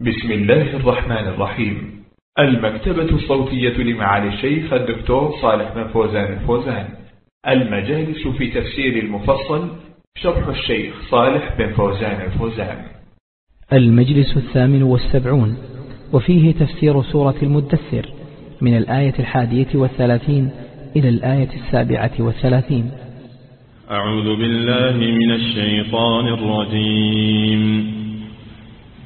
بسم الله الرحمن الرحيم. المكتبة الصوتية لمعالي الشيخ الدكتور صالح بن فوزان الفوزان. المجالس في تفسير المفصل شرح الشيخ صالح بن فوزان الفوزان. المجلس الثامن والسبعون وفيه تفسير سورة المدثر من الآية الحادية والثلاثين إلى الآية السابعة والثلاثين. أعوذ بالله من الشيطان الرجيم.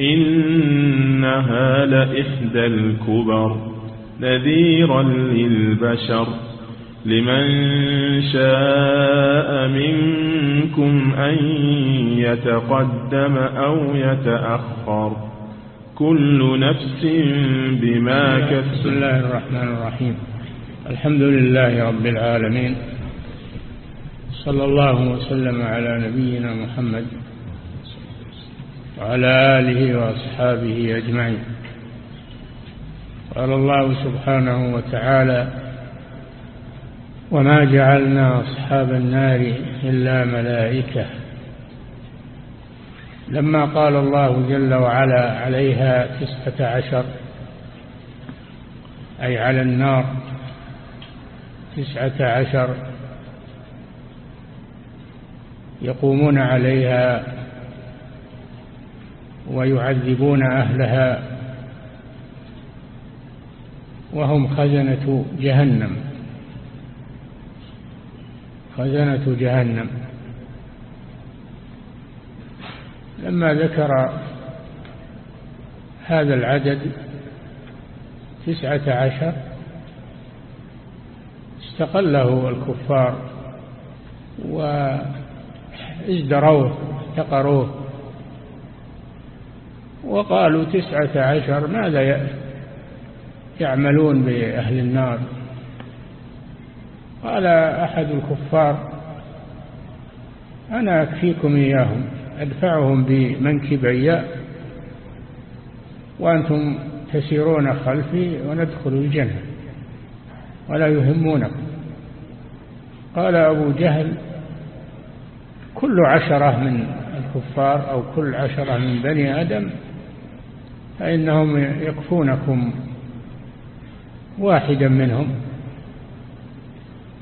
إنها لإحدى الكبر نذيرا للبشر لمن شاء منكم أن يتقدم أو يتأخر كل نفس بما كسبت. بسم الله الرحمن الرحيم. الحمد لله رب العالمين. صلى الله وسلم على نبينا محمد وعلى آله وأصحابه أجمعين. قال الله سبحانه وتعالى وما جعلنا أصحاب النار إلا ملائكة. لما قال الله جل وعلا عليها تسعة عشر أي على النار تسعة عشر يقومون عليها ويعذبون أهلها وهم خزنة جهنم. خزنة جهنم. لما ذكر هذا العدد تسعة عشر استقله الكفار وازدروه احتقروه وقالوا تسعة عشر ماذا يعملون بأهل النار؟ قال أحد الكفار أنا أكفيكم إياهم أدفعهم بمنكبي وأنتم تسيرون خلفي وندخل الجنة ولا يهمونكم. قال أبو جهل كل عشرة من الكفار أو كل عشرة من بني آدم فإنهم يكفونكم واحدا منهم.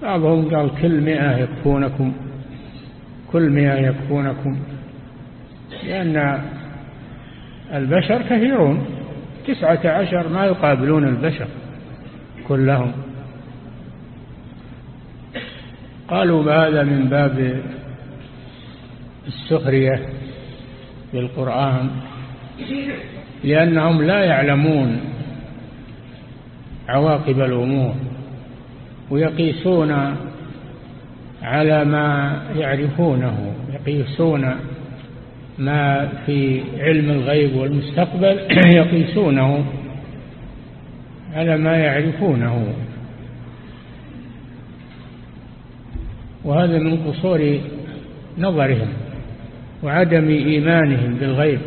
بعضهم قال كل مئة يكفونكم كل مئة يكفونكم لأن البشر كثيرون تسعة عشر ما يقابلون البشر كلهم. قالوا هذا من باب السخرية بالقرآن. لأنهم لا يعلمون عواقب الأمور ويقيسون على ما يعرفونه يقيسون ما في علم الغيب والمستقبل يقيسونه على ما يعرفونه. وهذا من قصور نظرهم وعدم إيمانهم بالغيب.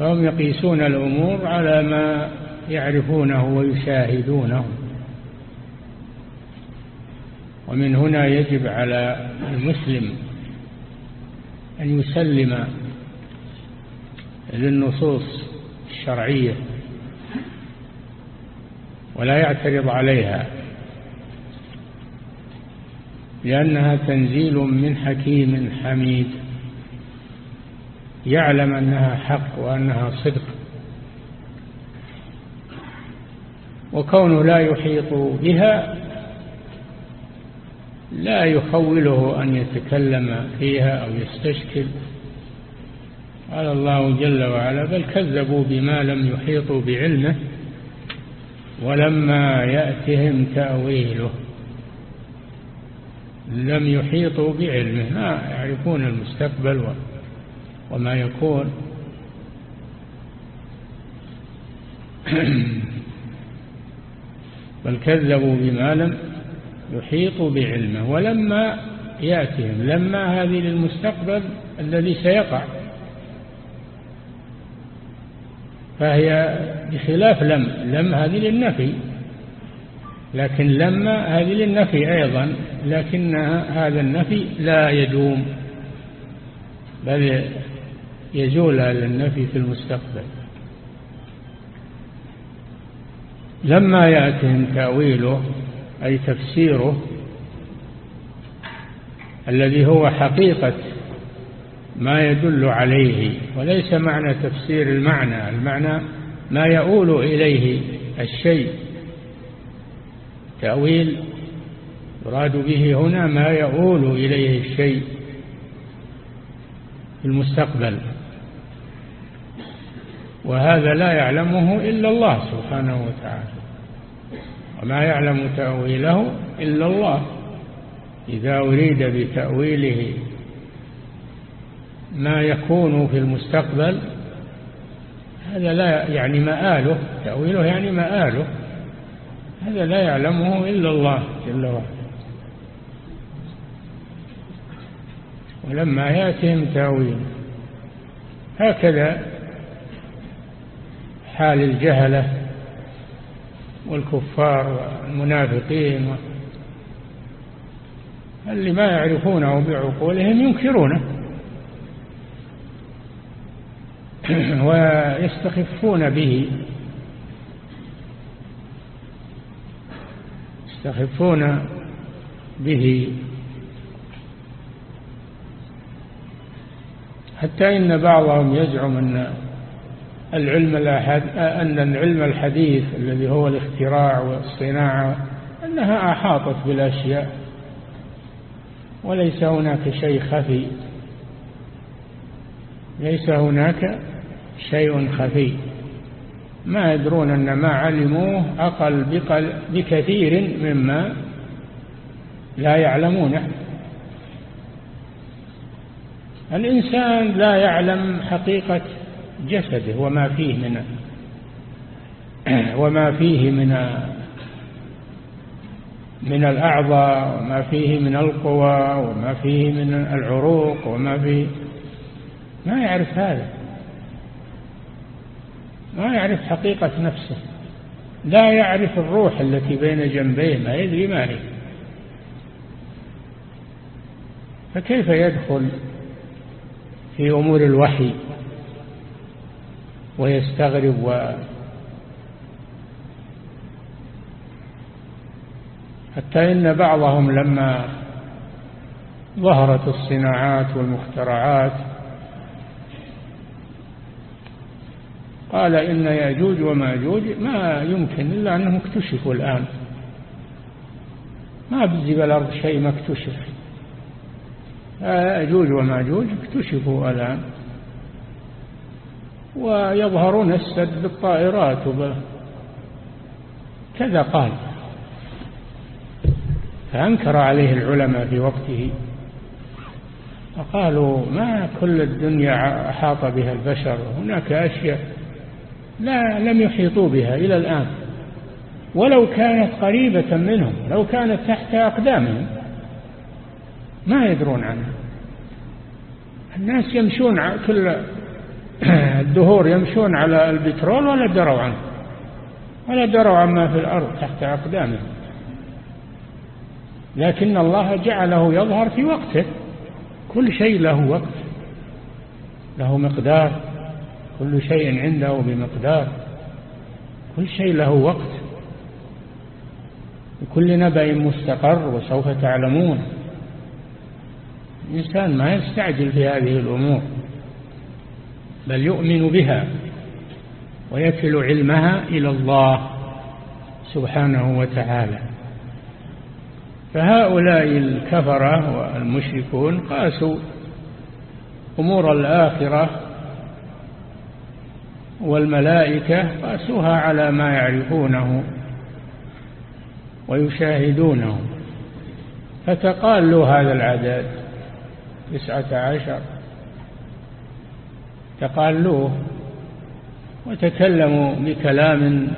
فهم يقيسون الأمور على ما يعرفونه ويشاهدونه. ومن هنا يجب على المسلم أن يسلم للنصوص الشرعية ولا يعترض عليها لأنها تنزيل من حكيم حميد. يعلم أنها حق وأنها صدق. وكونه لا يحيط بها لا يخوله أن يتكلم فيها أو يستشكل. قال الله جل وعلا بل كذبوا بما لم يحيطوا بعلمه ولما يأتهم تأويله. لم يحيطوا بعلمه. ما يعرفون المستقبل وما يكون. بل كذبوا بما لم يحيطوا بعلمه. ولما يأتهم لما هذه للمستقبل الذي سيقع. فهي بخلاف لم لم هذه للنفي. لكن لما هذه للنفي أيضا لكن هذا النفي لا يدوم. بل يزول هذا النفي في المستقبل. لما يأتهم تأويله أي تفسيره الذي هو حقيقة ما يدل عليه وليس معنى تفسير المعنى المعنى ما يؤول إليه الشيء. تأويل يراد به هنا ما يؤول إليه الشيء في المستقبل. وهذا لا يعلمه إلا الله سبحانه وتعالى. وما يعلم تأويله إلا الله. إذا أريد بتأويله ما يكون في المستقبل هذا لا يعني مآله تأويله يعني مآله. هذا لا يعلمه إلا الله جل وعلا. ولما يأتهم تأويل هكذا حال الجهلة والكفار والمنافقين اللي ما يعرفونه بعقولهم ينكرونه. ويستخفون به. يستخفون به. حتى إن بعضهم يزعم أن العلم أن العلم الحديث الذي هو الاختراع والصناعة أنها أحاطت بالأشياء وليس هناك شيء خفي ليس هناك شيء خفي. ما يدرون أن ما علموه أقل بكثير مما لا يعلمونه. الإنسان لا يعلم حقيقة جسده وما فيه من وما فيه من من الأعضاء وما فيه من القوى وما فيه من العروق وما فيه ما يعرف هذا. ما يعرف حقيقة نفسه. لا يعرف الروح التي بين جنبيه ما يدري ما هي. فكيف يدخل في أمور الوحي؟ ويستغرب و حتى إن بعضهم لما ظهرت الصناعات والمخترعات قال إن يأجوج وماجوج ما يمكن إلا أنهم اكتشفوا الآن. ما بزي الأرض شيء ما اكتشف. يأجوج وماجوج اكتشفوا الآن. ويظهرون السد بالطائرات وب... كذا قال. فأنكر عليه العلماء في وقته. فقالوا ما كل الدنيا أحاط بها البشر هناك أشياء لا لم يحيطوا بها إلى الآن. ولو كانت قريبة منهم لو كانت تحت أقدامهم ما يدرون عنها. الناس يمشون كل الدهور يمشون على البترول ولا دروا عنه؟ ولا دروا عما في الأرض تحت أقدامهم. لكن الله جعله يظهر في وقته. كل شيء له وقت له مقدار. كل شيء عنده بمقدار. كل شيء له وقت. لكل نبأ مستقر وسوف تعلمون. الإنسان ما يستعجل في هذه الأمور. بل يؤمن بها ويكل علمها إلى الله سبحانه وتعالى. فهؤلاء الكفرة والمشركون قاسوا أمور الآخرة والملائكة قاسوها على ما يعرفونه ويشاهدونه. فتقالوا هذا العدد تسعة عشر تقالوه وتكلموا بكلام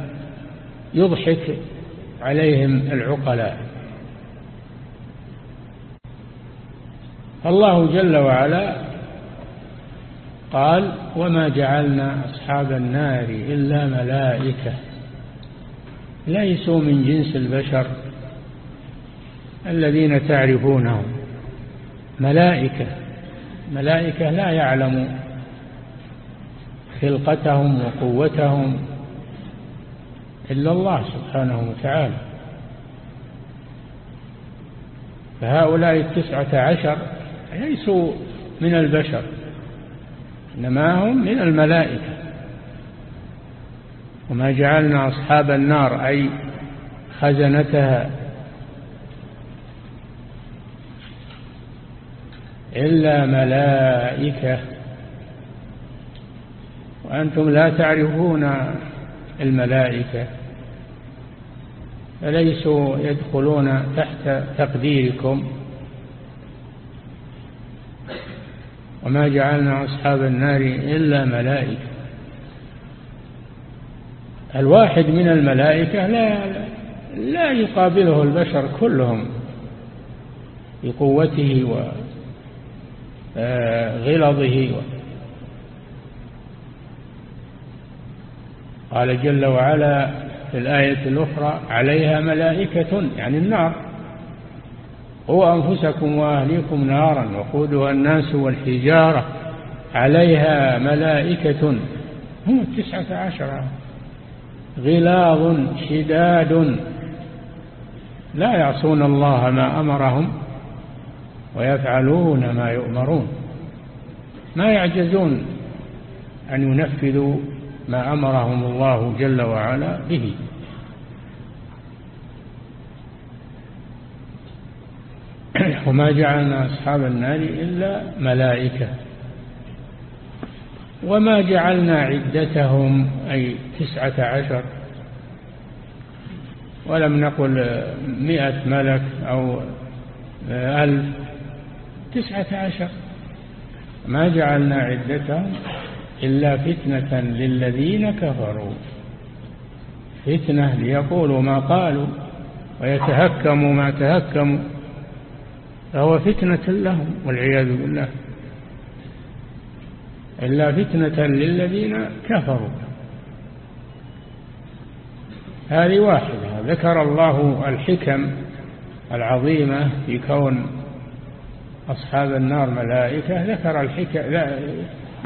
يضحك عليهم العقلاء. الله جل وعلا قال وما جعلنا أصحاب النار إلا ملائكة ليسوا من جنس البشر الذين تعرفونهم. ملائكة ملائكة لا يعلم خلقتهم وقوتهم إلا الله سبحانه وتعالى. فهؤلاء التسعة عشر ليسوا من البشر إنما هم من الملائكة. وما جعلنا أصحاب النار أي خزنتها إلا ملائكة. وأنتم لا تعرفون الملائكة فليسوا يدخلون تحت تقديركم. وما جعلنا أصحاب النار إلا ملائكة. الواحد من الملائكة لا لا يقابله البشر كلهم بقوته وغلظه قال جل وعلا في الآية الأخرى عليها ملائكة يعني النار. قوا أنفسكم وأهليكم نارا وقودها الناس والحجارة. عليها ملائكة. هم التسعة عشر. غلاظ شداد. لا يعصون الله ما أمرهم ويفعلون ما يؤمرون. ما يعجزون أن ينفذوا ما أمرهم الله جل وعلا به. وما جعلنا أصحاب النار إلا ملائكة. وما جعلنا عدتهم أي تسعة عشر. ولم نقل مئة ملك أو ألف تسعة عشر. ما جعلنا عدتهم إلا فتنة للذين كفروا. فتنة ليقولوا ما قالوا ويتهكموا ما تهكموا. فهو فتنة لهم والعياذ بالله. إلا فتنة للذين كفروا. هذه واحدة. ذكر الله الحكم العظيمة في كون أصحاب النار ملائكة. ذكر الحكم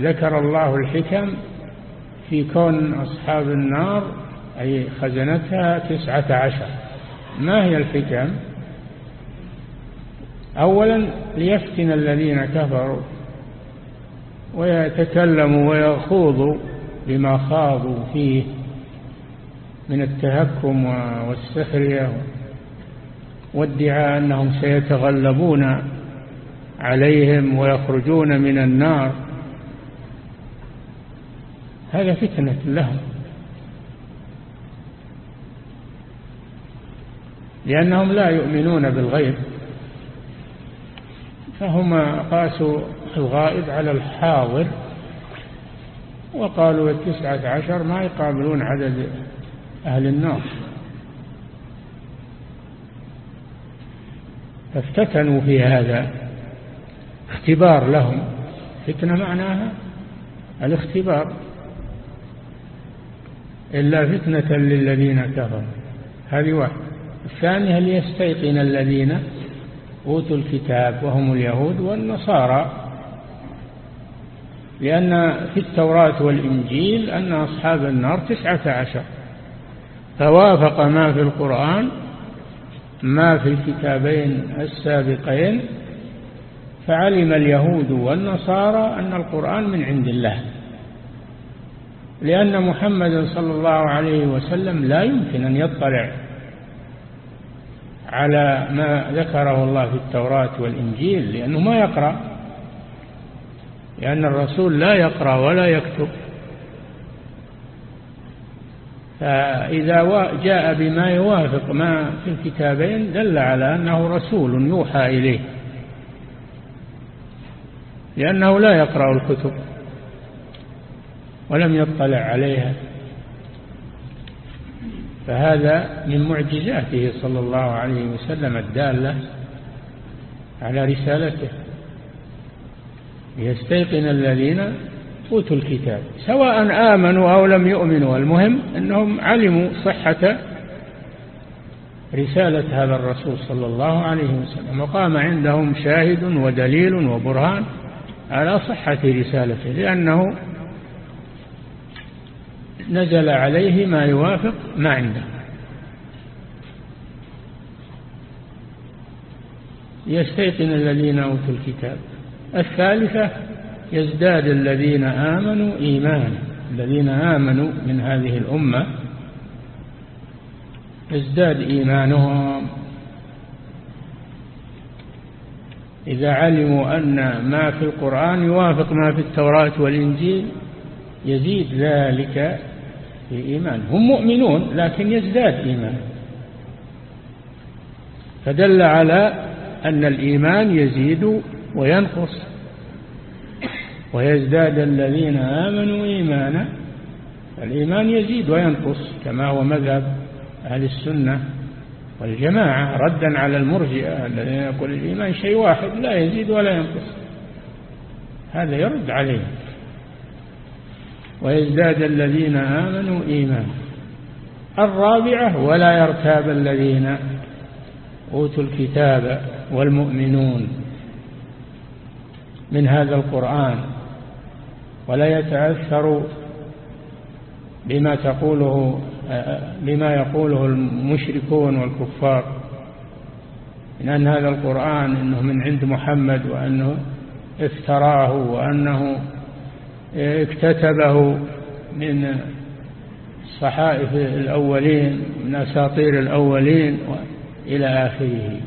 ذكر الله الحكم في كون أصحاب النار أي خزنتها تسعة عشر. ما هي الحكم؟ أولا ليفتن الذين كفروا ويتكلموا ويخوضوا بما خاضوا فيه من التهكم والسخرية وادعاء أنهم سيتغلبون عليهم ويخرجون من النار. هذا فتنة لهم. لأنهم لا يؤمنون بالغيب فهم قاسوا الغائب على الحاضر وقالوا التسعة عشر ما يقابلون عدد أهل النار. فافتتنوا في هذا اختبار لهم. فتنة معناها الاختبار. إلا فتنة للذين كفروا. هذه واحدة. الثانية ليستيقن الذين أوتوا الكتاب وهم اليهود والنصارى؟ لأن في التوراة والإنجيل أن أصحاب النار تسعة عشر. فوافق ما في القرآن ما في الكتابين السابقين فعلم اليهود والنصارى أن القرآن من عند الله. لأن محمد صلى الله عليه وسلم لا يمكن أن يطلع على ما ذكره الله في التوراة والإنجيل لأنه ما يقرأ لأن الرسول لا يقرأ ولا يكتب. فإذا جاء بما يوافق ما في الكتابين دل على أنه رسول يوحى إليه. لأنه لا يقرأ الكتب. ولم يطلع عليها. فهذا من معجزاته صلى الله عليه وسلم الدالة على رسالته. ليستيقن الذين أوتوا الكتاب سواء آمنوا أو لم يؤمنوا. المهم أنهم علموا صحة رسالة هذا الرسول صلى الله عليه وسلم. وقام عندهم شاهد ودليل وبرهان على صحة رسالته لأنه نزل عليه ما يوافق ما عنده. يستيقن الذين أوتوا الكتاب. الثالثة يزداد الذين آمنوا إيمانا. الذين آمنوا من هذه الأمة يزداد إيمانهم. إذا علموا أن ما في القرآن يوافق ما في التوراة والإنجيل يزيد ذلك في إيمان. هم مؤمنون لكن يزداد إيمان. فدل على أن الإيمان يزيد وينقص. ويزداد الذين آمنوا إيمانا الإيمان يزيد وينقص كما هو مذهب أهل السنة والجماعة. ردا على المرجئة الذين يقول الإيمان شيء واحد لا يزيد ولا ينقص. هذا يرد عليه. ويزداد الذين آمنوا إيمانا. الرابعة ولا يرتاب الذين أوتوا الكتاب والمؤمنون من هذا القرآن ولا يتأثر بما تقوله بما يقوله المشركون والكفار من أن هذا القرآن أنه من عند محمد وأنه افتراه وأنه اكتتبه من صحائف الأولين من أساطير الأولين إلى آخره.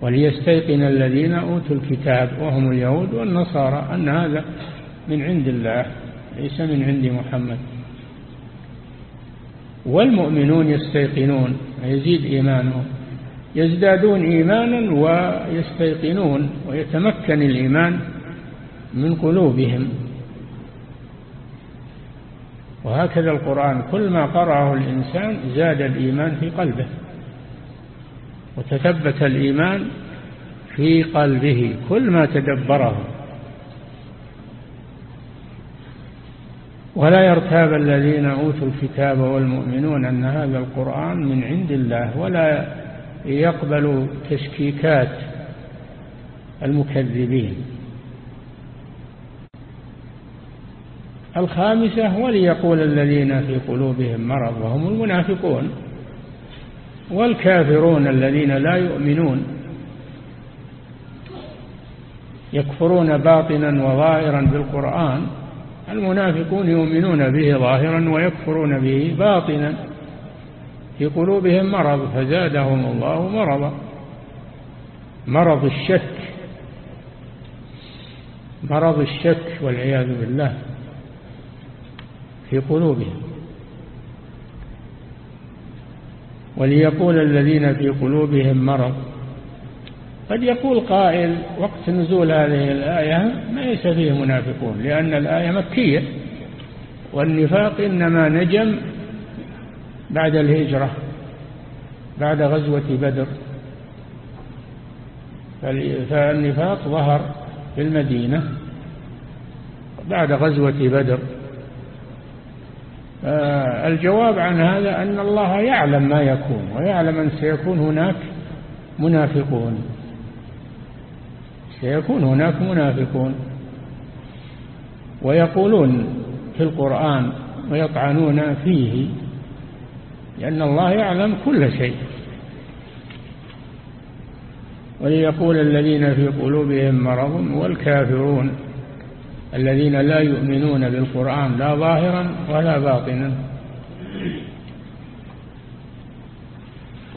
وليستيقن الذين أوتوا الكتاب وهم اليهود والنصارى أن هذا من عند الله ليس من عند محمد. والمؤمنون يستيقنون يزيد إيمانهم. يزدادون إيمانا ويستيقنون ويتمكن الإيمان من قلوبهم. وهكذا القرآن كل ما قرأه الإنسان زاد الإيمان في قلبه وتثبت الإيمان في قلبه كل ما تدبره. ولا يرتاب الذين أوتوا الكتاب والمؤمنون أن هذا القرآن من عند الله ولا يقبل تشكيكات المكذبين. الخامسة وليقول الذين في قلوبهم مرض وهم المنافقون والكافرون الذين لا يؤمنون يكفرون باطنا وظاهرا بالقرآن المنافقون يؤمنون به ظاهرا ويكفرون به باطنا. في قلوبهم مرض فزادهم الله مرضا. مرض الشك مرض الشك والعياذ بالله في قلوبهم. وليقول الذين في قلوبهم مرض قد يقول قائل وقت نزول هذه الآية ما ليس فيه منافقون لأن الآية مكية. والنفاق إنما نجم بعد الهجرة بعد غزوة بدر. فالنفاق ظهر في المدينة بعد غزوة بدر. الجواب عن هذا أن الله يعلم ما يكون ويعلم أن سيكون هناك منافقون. سيكون هناك منافقون. ويقولون في القرآن ويطعنون فيه. لأن الله يعلم كل شيء. وليقول الذين في قلوبهم مرض والكافرون الذين لا يؤمنون بالقرآن لا ظاهرا ولا باطنا.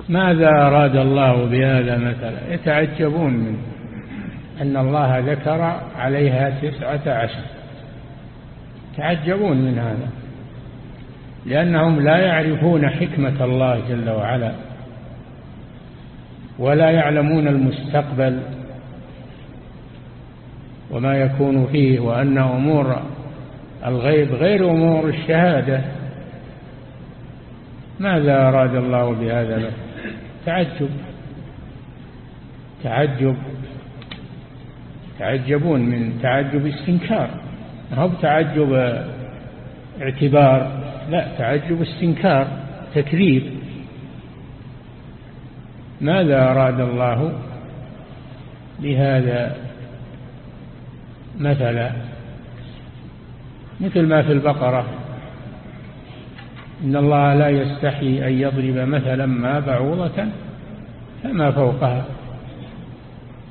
ماذا أراد الله بهذا مثلا؟ يتعجبون من أن الله ذكر عليها تسعة عشر. يتعجبون من هذا. لأنهم لا يعرفون حكمة الله جل وعلا ولا يعلمون المستقبل وما يكون فيه وأن أمور الغيب غير أمور الشهادة. ماذا أراد الله بهذا؟ تعجب. تعجب. تعجبون من تعجب استنكار هو تعجب اعتبار؟ لا تعجب استنكار تكذيب. ماذا أراد الله بهذا مثلا؟ مثل ما في البقرة. إن الله لا يستحي أن يضرب مثلا ما بعوضة فما فوقها.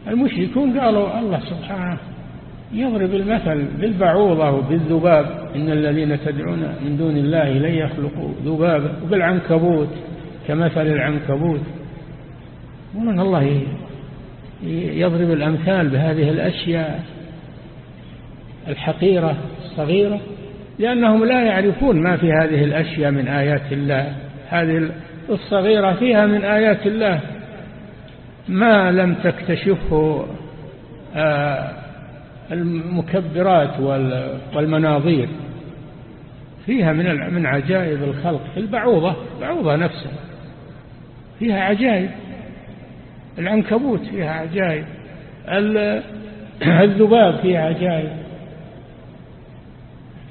المشركون قالوا الله سبحانه يضرب المثل بالبعوضة وبالذباب. إن الذين تدعون من دون الله لن يخلقوا ذبابا وبالعنكبوت كمثل العنكبوت. ومن الله يضرب الأمثال بهذه الأشياء الحقيرة الصغيرة لأنهم لا يعرفون ما في هذه الأشياء من آيات الله. هذه الصغيرة فيها من آيات الله. ما لم تكتشفه آه، المكبرات والمناظير. فيها من من عجائب الخلق. البعوضة البعوضة نفسها. فيها عجائب. العنكبوت فيها عجائب. الذباب فيها عجائب.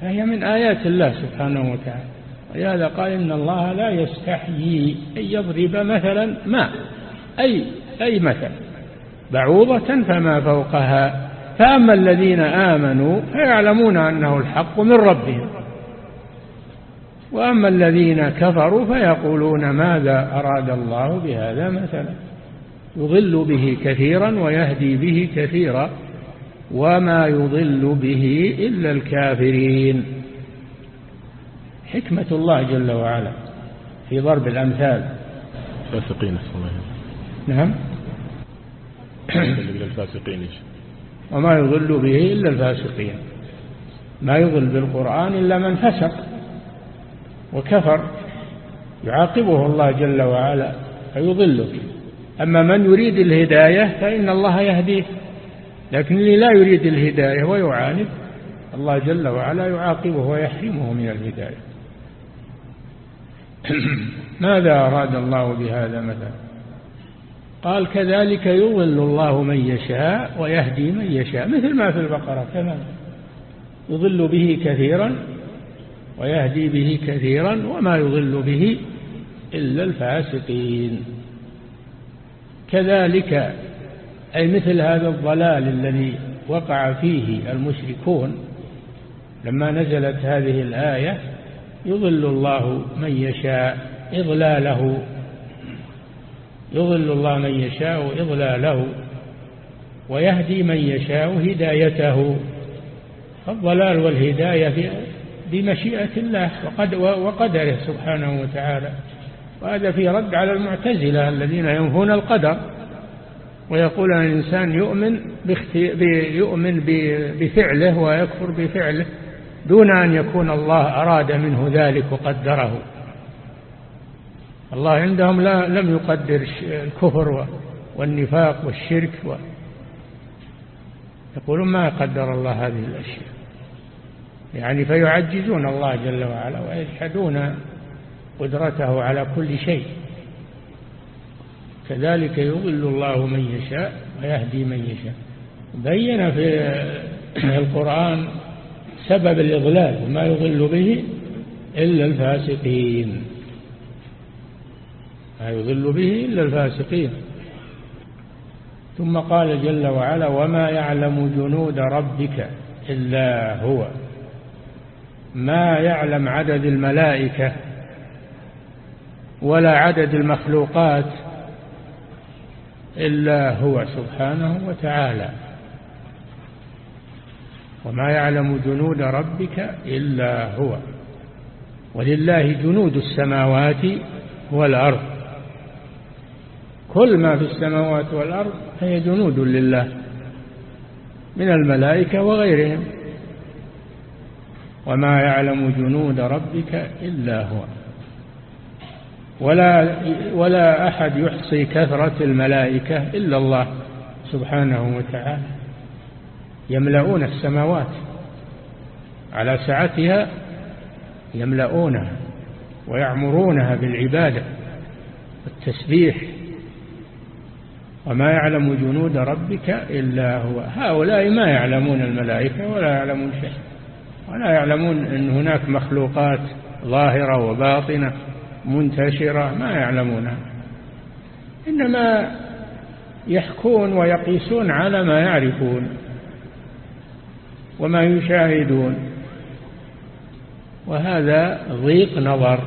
فهي من آيات الله سبحانه وتعالى. ولهذا قال إن الله لا يستحيي أن يضرب مثلا ما أي أي مثل بعوضة فما فوقها. فأما الذين آمنوا فيعلمون أنه الحق من ربهم. وأما الذين كفروا فيقولون ماذا أراد الله بهذا مثلا؟ يضل به كثيرا ويهدي به كثيرا وما يضل به إلا الكافرين. حكمة الله جل وعلا في ضرب الأمثال. فاسقين نعم. الفاسقين. وما يضل به إلا الفاسقين. ما يضل بالقرآن إلا من فسق وكفر يعاقبه الله جل وعلا فيضله أما من يريد الهداية فإن الله يهديه لكن اللي لا يريد الهداية ويعاند الله جل وعلا يعاقبه ويحرمه من الهداية. ماذا أراد الله بهذا مثلا؟ قال كذلك يضل الله من يشاء ويهدي من يشاء مثل ما في البقرة كمان. يضل به كثيرا ويهدي به كثيرا وما يضل به إلا الفاسقين. كذلك أي مثل هذا الضلال الذي وقع فيه المشركون لما نزلت هذه الآية يضل الله من يشاء إضلاله يضل الله من يشاء إضلاله ويهدي من يشاء هدايته. فالضلال والهداية بمشيئة الله وقدره سبحانه وتعالى. وهذا في رد على المعتزلة الذين ينفون القدر ويقول أن الإنسان يؤمن يؤمن بفعله ويكفر بفعله دون أن يكون الله أراد منه ذلك وقدره. الله عندهم لا لم يقدر الكفر والنفاق والشرك و يقولون ما قدر الله هذه الأشياء. يعني فيعجزون الله جل وعلا ويجحدون قدرته على كل شيء. كذلك يضل الله من يشاء ويهدي من يشاء. بين في القرآن سبب الإضلال وما يضل به إلا الفاسقين. ما يضل به إلا الفاسقين. ثم قال جل وعلا وما يعلم جنود ربك إلا هو. ما يعلم عدد الملائكة ولا عدد المخلوقات إلا هو سبحانه وتعالى. وما يعلم جنود ربك إلا هو. ولله جنود السماوات والأرض. كل ما في السماوات والأرض هي جنود لله من الملائكة وغيرهم. وما يعلم جنود ربك إلا هو. ولا ولا أحد يحصي كثرة الملائكة إلا الله سبحانه وتعالى. يملؤون السماوات. على سعتها يملؤونها ويعمرونها بالعبادة والتسبيح وما يعلم جنود ربك إلا هو. هؤلاء ما يعلمون الملائكة ولا يعلمون شيء. ولا يعلمون أن هناك مخلوقات ظاهرة وباطنة منتشرة ما يعلمونها. إنما يحكون ويقيسون على ما يعرفون وما يشاهدون. وهذا ضيق نظر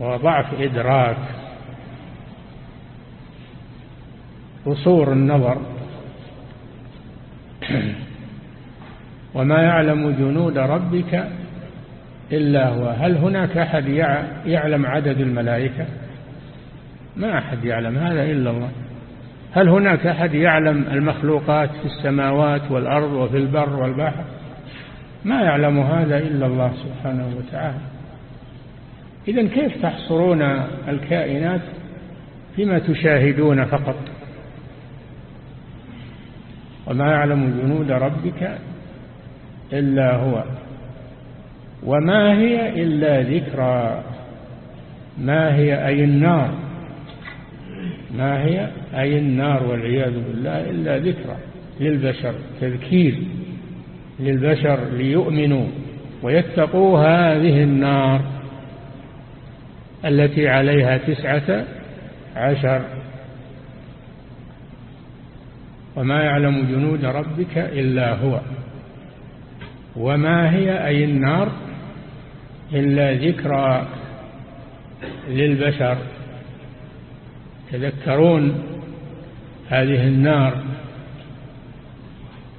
وضعف إدراك. قصور النظر. وما يعلم جنود ربك إلا هو. هل هناك أحد يعلم عدد الملائكة؟ ما أحد يعلم هذا إلا الله. هل هناك أحد يعلم المخلوقات في السماوات والأرض وفي البر والبحر؟ ما يعلم هذا إلا الله سبحانه وتعالى. إذا كيف تحصرون الكائنات؟ فيما تشاهدون فقط. وما يعلم جنود ربك إلا هو وما هي إلا ذكرى. ما هي أي النار؟ ما هي أي النار والعياذ بالله إلا ذكرى للبشر تذكير للبشر ليؤمنوا ويتقوا هذه النار التي عليها تسعة عشر وما يعلم جنود ربك إلا هو. وما هي أي النار إلا ذكرى للبشر. يتذكرون هذه النار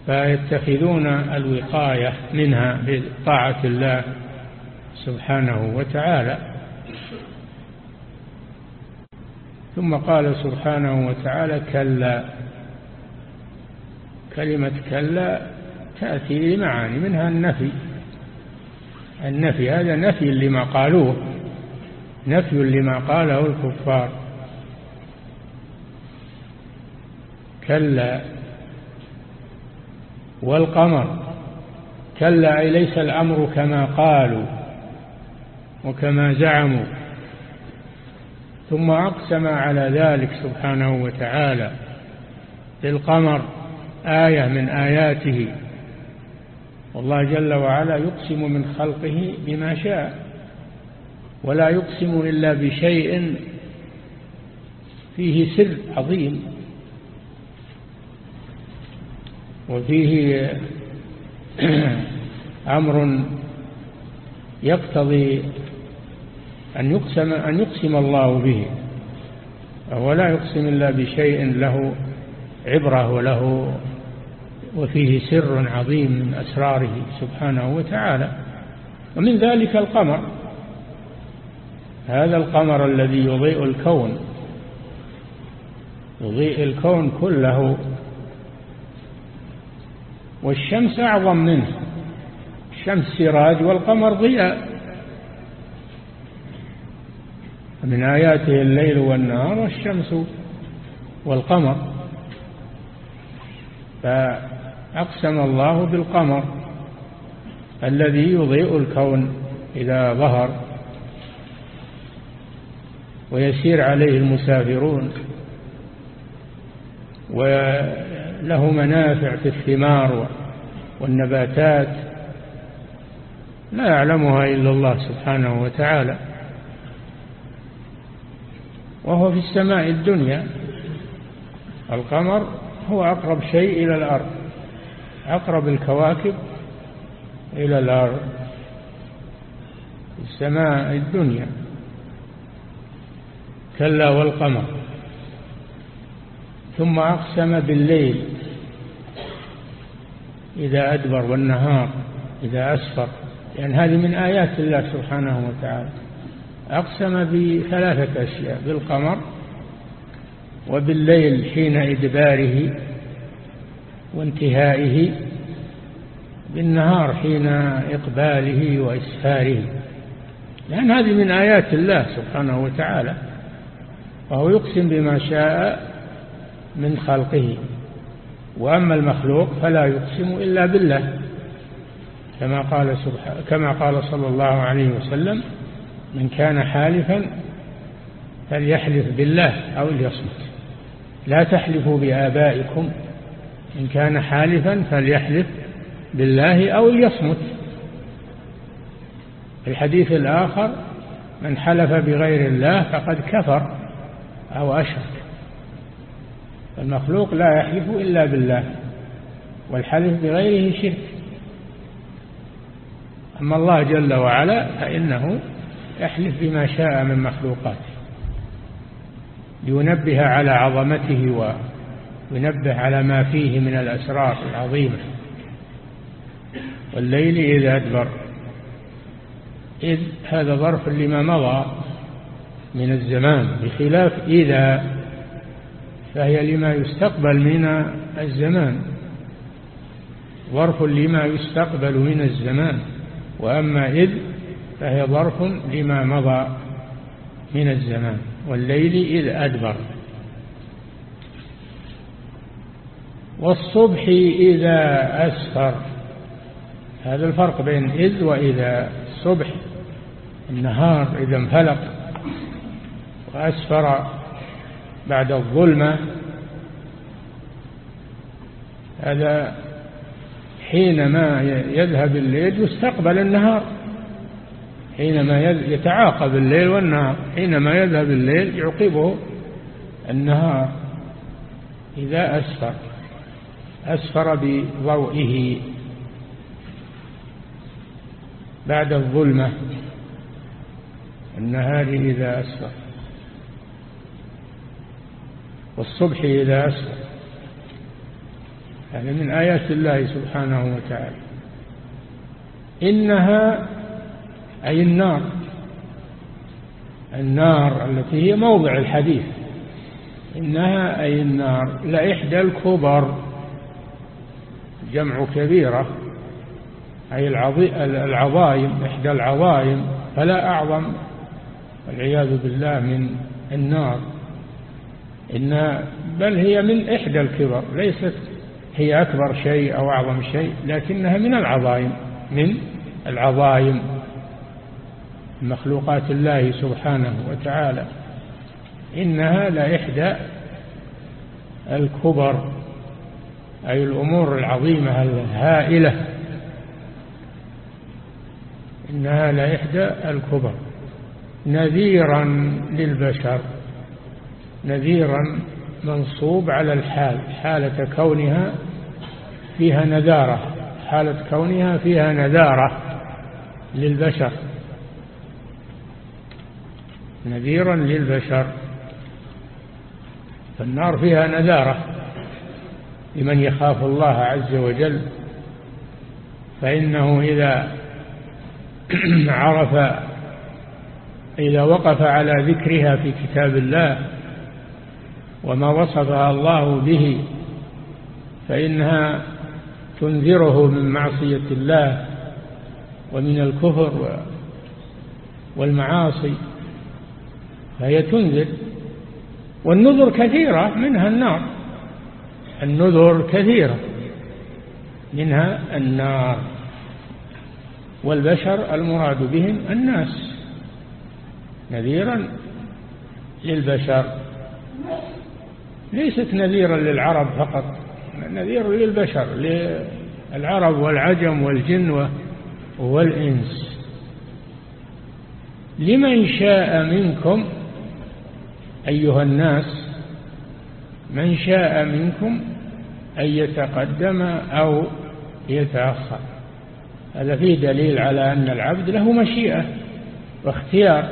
فيتخذون الوقاية منها بطاعة الله سبحانه وتعالى. ثم قال سبحانه وتعالى كلا كلمة كلا تأتي لمعاني منها النفي. النفي هذا نفي لما قالوه نفي لما قاله الكفار. كلا والقمر. كلا أي ليس الأمر كما قالوا وكما زعموا. ثم أقسم على ذلك سبحانه وتعالى بالقمر. آية من آياته. والله جل وعلا يقسم من خلقه بما شاء ولا يقسم إلا بشيء فيه سر عظيم. وفيه أمر يقتضي أن يقسم, أن يقسم الله به وهو لا يقسم إلا بشيء له عبرة وله وفيه سر عظيم من أسراره سبحانه وتعالى. ومن ذلك القمر. هذا القمر الذي يضيء الكون. يضيء الكون كله. والشمس أعظم منه. الشمس سراج والقمر ضياء. من آياته الليل والنهار والشمس والقمر. فأقسم الله بالقمر الذي يضيء الكون إذا ظهر ويسير عليه المسافرون وله منافع في الثمار والنباتات لا يعلمها إلا الله سبحانه وتعالى وهو في السماء الدنيا القمر هو أقرب شيء إلى الأرض أقرب الكواكب إلى الأرض السماء الدنيا. كلا والقمر. ثم أقسم بالليل إذا أدبر والنهار إذا أسفر. لأن يعني هذه من آيات الله سبحانه وتعالى. أقسم بثلاثة أشياء بالقمر وبالليل حين إدباره وانتهائه بالنهار حين إقباله وإسفاره. لأن هذه من آيات الله سبحانه وتعالى وهو يقسم بما شاء من خلقه. وأما المخلوق فلا يقسم إلا بالله كما قال كما قال صلى الله عليه وسلم من كان حالفا فليحلف بالله أو ليصمت. لا تحلفوا بآبائكم إن كان حالفا فليحلف بالله أو ليصمت. في الحديث الآخر من حلف بغير الله فقد كفر أو أشرك. المخلوق لا يحلف إلا بالله والحلف بغيره شرك. أما الله جل وعلا فإنه يحلف بما شاء من مخلوقاته لينبه على عظمته وينبه على ما فيه من الأسرار العظيمة. والليل إذا أدبر. إذ هذا ظرف لما مضى من الزمان بخلاف إذا فهي لما يستقبل من الزمان. ظرف لما يستقبل من الزمان. وأما إذ فهي ظرف لما مضى من الزمان. والليل إذ أدبر. والصبح إذا أسفر. هذا الفرق بين إذ وإذا. الصبح النهار إذا انفلق وأسفر بعد الظلمة. هذا حينما يذهب الليل يستقبل النهار. حينما يتعاقب الليل والنهار. حينما يذهب الليل يعقبه النهار. إذا أسفر. أسفر بضوئه بعد الظلمة. النهار إذا أسفر. والصبح إذا أسفر. هذا من آيات الله سبحانه وتعالى. إنها أي النار. النار التي هي موضع الحديث. إنها أي النار لإحدى الكبر. جمع كبيرة أي العظائم إحدى العظائم فلا أعظم والعياذ بالله من النار. إن بل هي من إحدى الكبر ليست هي أكبر شيء أو أعظم شيء لكنها من العظائم من العظائم مخلوقات الله سبحانه وتعالى. إنها لإحدى الكبر. أي الأمور العظيمة الهائلة إنها لإحدى الكبر. نذيرا للبشر نذيرا منصوب على الحال حالة كونها فيها نذارة حالة كونها فيها نذارة للبشر. نذيرا للبشر فالنار فيها نذارة. لمن يخاف الله عز وجل فإنه إذا عرف إذا وقف على ذكرها في كتاب الله وما وصفها الله به فإنها تنذره من معصية الله ومن الكفر والمعاصي فهي تنذر. والنذر كثيرة منها النار. النذر كثيرة منها النار. والبشر المراد بهم الناس. نذيرا للبشر. ليست نذيرا للعرب فقط نذير للبشر للعرب والعجم والجن والإنس. لمن شاء منكم أيها الناس من شاء منكم أن يتقدم أو يتأخر. هذا فيه دليل على أن العبد له مشيئة واختيار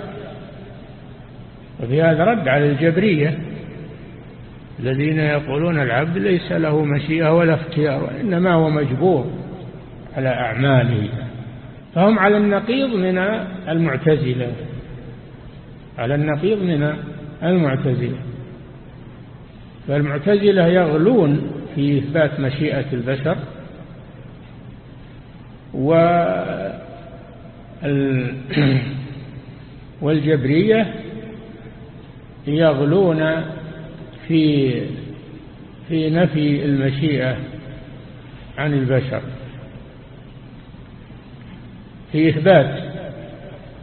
وفي هذا رد على الجبرية الذين يقولون العبد ليس له مشيئة ولا اختيار وإنما هو مجبور على أعماله. فهم على النقيض من المعتزلة على النقيض من المعتزلة. فالمعتزلة يغلون في إثبات مشيئة البشر والجبرية يغلون في في نفي المشيئة عن البشر. في إثبات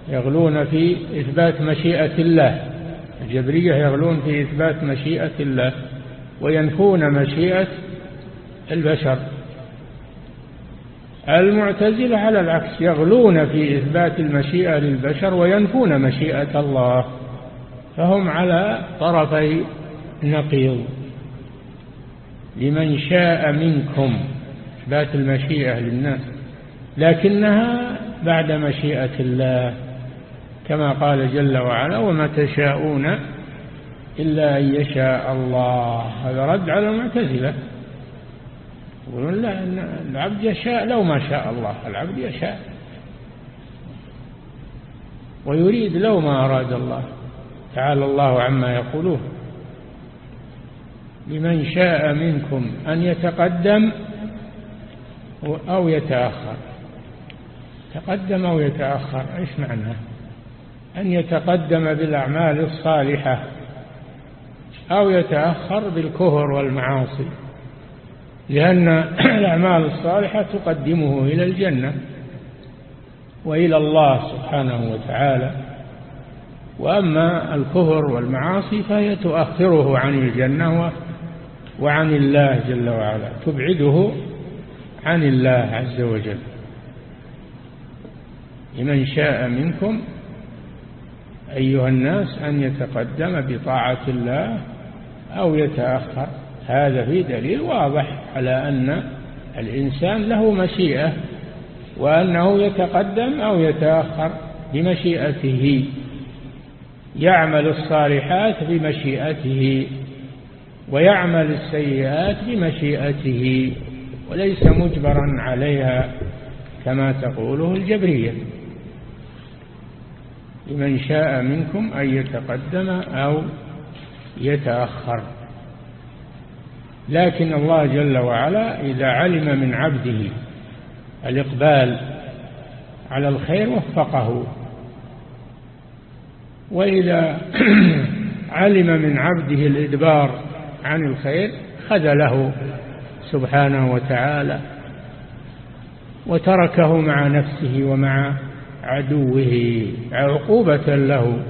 يغلون في إثبات مشيئة الله. الجبرية يغلون في إثبات مشيئة الله. وينفون مشيئة البشر. المعتزلة على العكس يغلون في إثبات المشيئة للبشر وينفون مشيئة الله فهم على طرفي نقيض. لمن شاء منكم إثبات المشيئة للناس لكنها بعد مشيئة الله كما قال جل وعلا وما تشاءون إلا أن يشاء الله. هذا رد على المعتزلة. يقولون لا العبد يشاء لو ما شاء الله. العبد يشاء. ويريد لو ما أراد الله. تعالى الله عما يقولون. لمن شاء منكم أن يتقدم أو يتأخر. تقدم أو يتأخر إيش معناه أن يتقدم بالأعمال الصالحة. أو يتأخر بالكهر والمعاصي لأن الأعمال الصالحة تقدمه إلى الجنة وإلى الله سبحانه وتعالى. وأما الكفر والمعاصي فهي تؤخره عن الجنة وعن الله جل وعلا تبعده عن الله عز وجل. لمن شاء منكم أيها الناس أن يتقدم بطاعة الله أو يتأخر. هذا في دليل واضح على أن الإنسان له مشيئة وأنه يتقدم أو يتأخر بمشيئته. يعمل الصالحات بمشيئته ويعمل السيئات بمشيئته وليس مجبرا عليها كما تقوله الجبرية. لمن شاء منكم أن يتقدم أو يتأخر. لكن الله جل وعلا إذا علم من عبده الإقبال على الخير وفقه. وإذا علم من عبده الإدبار عن الخير خذله سبحانه وتعالى وتركه مع نفسه ومع عدوه عقوبة له.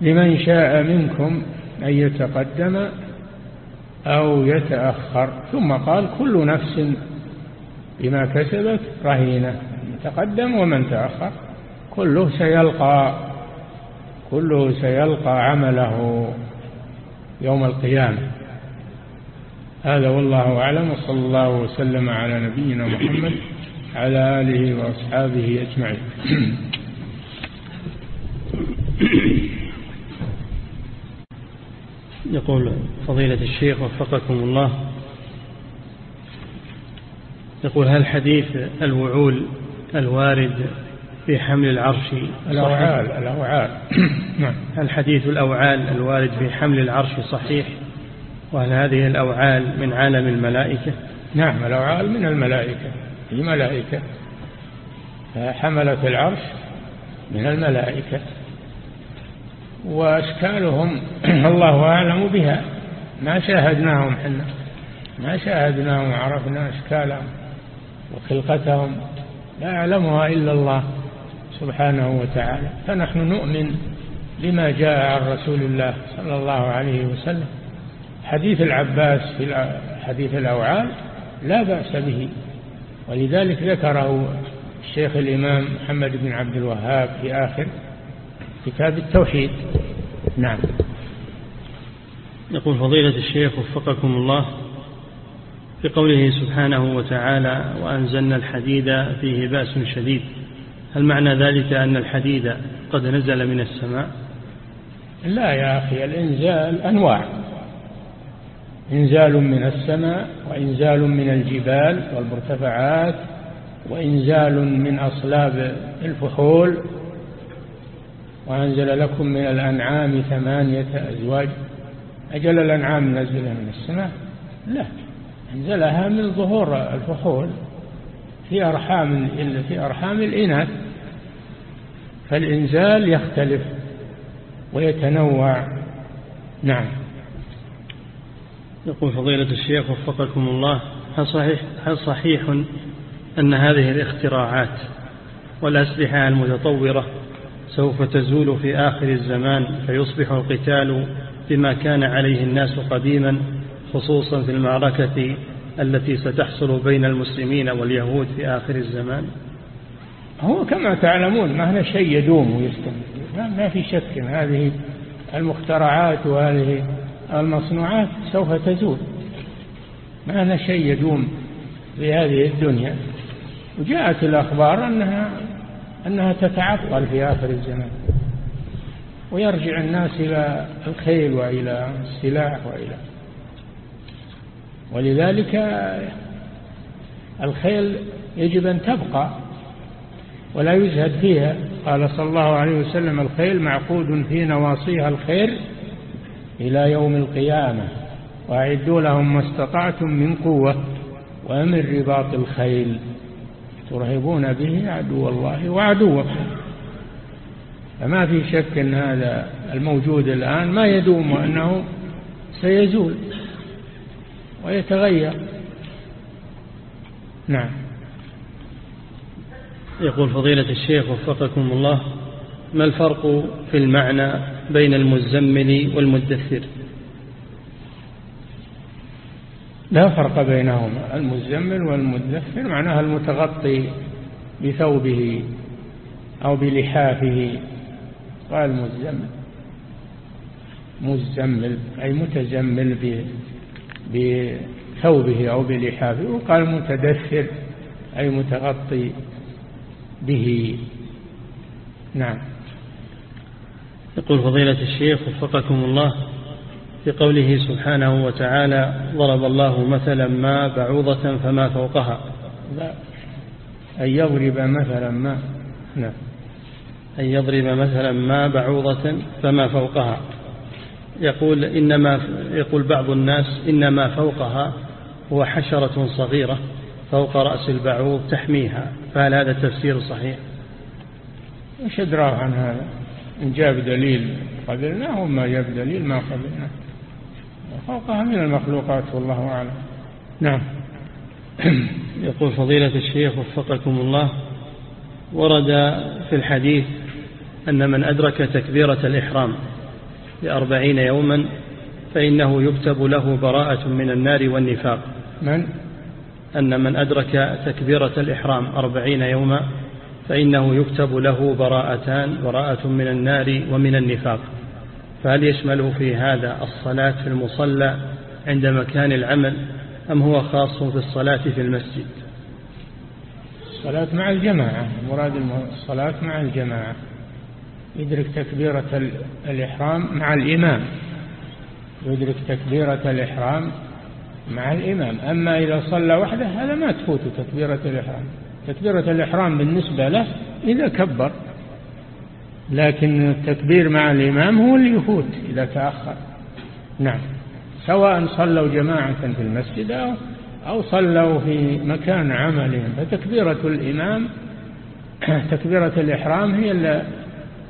لمن شاء منكم أن يتقدم أو يتأخر. ثم قال كل نفس بما كسبت رهينة من تقدم ومن تأخر. كله سيلقى كله سيلقى عمله يوم القيامة. هذا والله أعلم وصلى الله وسلم على نبينا محمد على آله وأصحابه أجمعين. يقول فضيلة الشيخ وفقكم الله. يقول هل حديث الوعول الوارد في حمل العرش الأوعال الأوعال. نعم. هل حديث الأوعال الوارد في حمل العرش صحيح؟ وهل هذه الأوعال من عالم الملائكة؟ نعم الأوعال من الملائكة في ملائكة حملة العرش من الملائكة. وأشكالهم الله أعلم بها. ما شاهدناهم حنا. ما شاهدناهم وعرفنا أشكالهم وخلقتهم. لا يعلمها إلا الله سبحانه وتعالى. فنحن نؤمن بما جاء عن رسول الله صلى الله عليه وسلم. حديث العباس في حديث الأوعال لا بأس به. ولذلك ذكره الشيخ الإمام محمد بن عبد الوهاب في آخر كتاب التوحيد. نعم. يقول فضيلة الشيخ وفقكم الله في قوله سبحانه وتعالى وأنزلنا الحديد فيه بأس شديد. هل معنى ذلك أن الحديد قد نزل من السماء؟ لا يا أخي الإنزال أنواع. إنزال من السماء وإنزال من الجبال والمرتفعات وإنزال من أصلاب الفحول وأنزل لكم من الأنعام ثمانية أزواج. أجل الأنعام نزلها من السماء؟ لا. أنزلها من ظهور الفحول في أرحام في أرحام الإناث. فالإنزال يختلف ويتنوع. نعم. يقول فضيلة الشيخ وفقكم الله هل صحيح, هل صحيح أن هذه الاختراعات والأسلحة المتطورة سوف تزول في آخر الزمان فيصبح القتال بما كان عليه الناس قديما خصوصا في المعركة التي ستحصل بين المسلمين واليهود في آخر الزمان. هو كما تعلمون ما هنا شيء يدوم ويستمر ما في شك هذه المخترعات وهذه المصنوعات سوف تزول. ما هنا شيء يدوم في هذه الدنيا. وجاءت الأخبار أنها أنها تتعطل في آخر الزمان. ويرجع الناس إلى الخيل وإلى السلاح وإلى. ولذلك الخيل يجب أن تبقى ولا يزهد فيها. قال صلى الله عليه وسلم الخيل معقود في نواصيها الخير إلى يوم القيامة. وأعدوا لهم ما استطعتم من قوة ومن رباط الخيل. ترهبون به عدو الله وعدوكم فما في شك أن هذا الموجود الآن ما يدوم وأنه سيزول ويتغير. نعم. يقول فضيلة الشيخ وفقكم الله ما الفرق في المعنى بين المزمل والمدثر؟ لا فرق بينهما المزمل والمدثر معناها المتغطي بثوبه أو بلحافه. قال مزمل. مزمل أي متزمل بثوبه أو بلحافه. وقال متدثر أي متغطي به. نعم. يقول فضيلة الشيخ وفقكم الله في قوله سبحانه وتعالى ضرب الله مثلا ما بعوضة فما فوقها. لا. أن يضرب مثلا ما. نعم. أن يضرب مثلا ما بعوضة فما فوقها. يقول إنما يقول بعض الناس إنما فوقها هو حشرة صغيرة فوق رأس البعوض تحميها. فهل هذا التفسير صحيح؟ وش أدراه عن هذا؟ إن جاب دليل قبلناه وما جاب دليل ما قبلناه فوقها من المخلوقات والله أعلم. نعم. يقول فضيلة الشيخ وفقكم الله ورد في الحديث أن من أدرك تكبيرة الإحرام لأربعين يوما فإنه يكتب له براءة من النار والنفاق. من؟ أن من أدرك تكبيرة الإحرام أربعين يوما فإنه يكتب له براءتان براءة من النار ومن النفاق. فهل يشمله في هذا الصلاة في المصلى عند مكان العمل أم هو خاص في الصلاة في المسجد؟ الصلاة مع الجماعة. مراد الصلاة مع الجماعة. يدرك تكبيرة الإحرام مع الإمام. يدرك تكبيرة الإحرام مع الإمام. أما إذا صلى وحده هذا ما تفوت تكبيرة الإحرام. تكبيرة الإحرام بالنسبة له إذا كبر لكن التكبير مع الإمام هو اللي يفوت إذا تأخر. نعم. سواء صلوا جماعة في المسجد أو, أو صلوا في مكان عملهم فتكبيرة الإمام تكبيرة الإحرام هي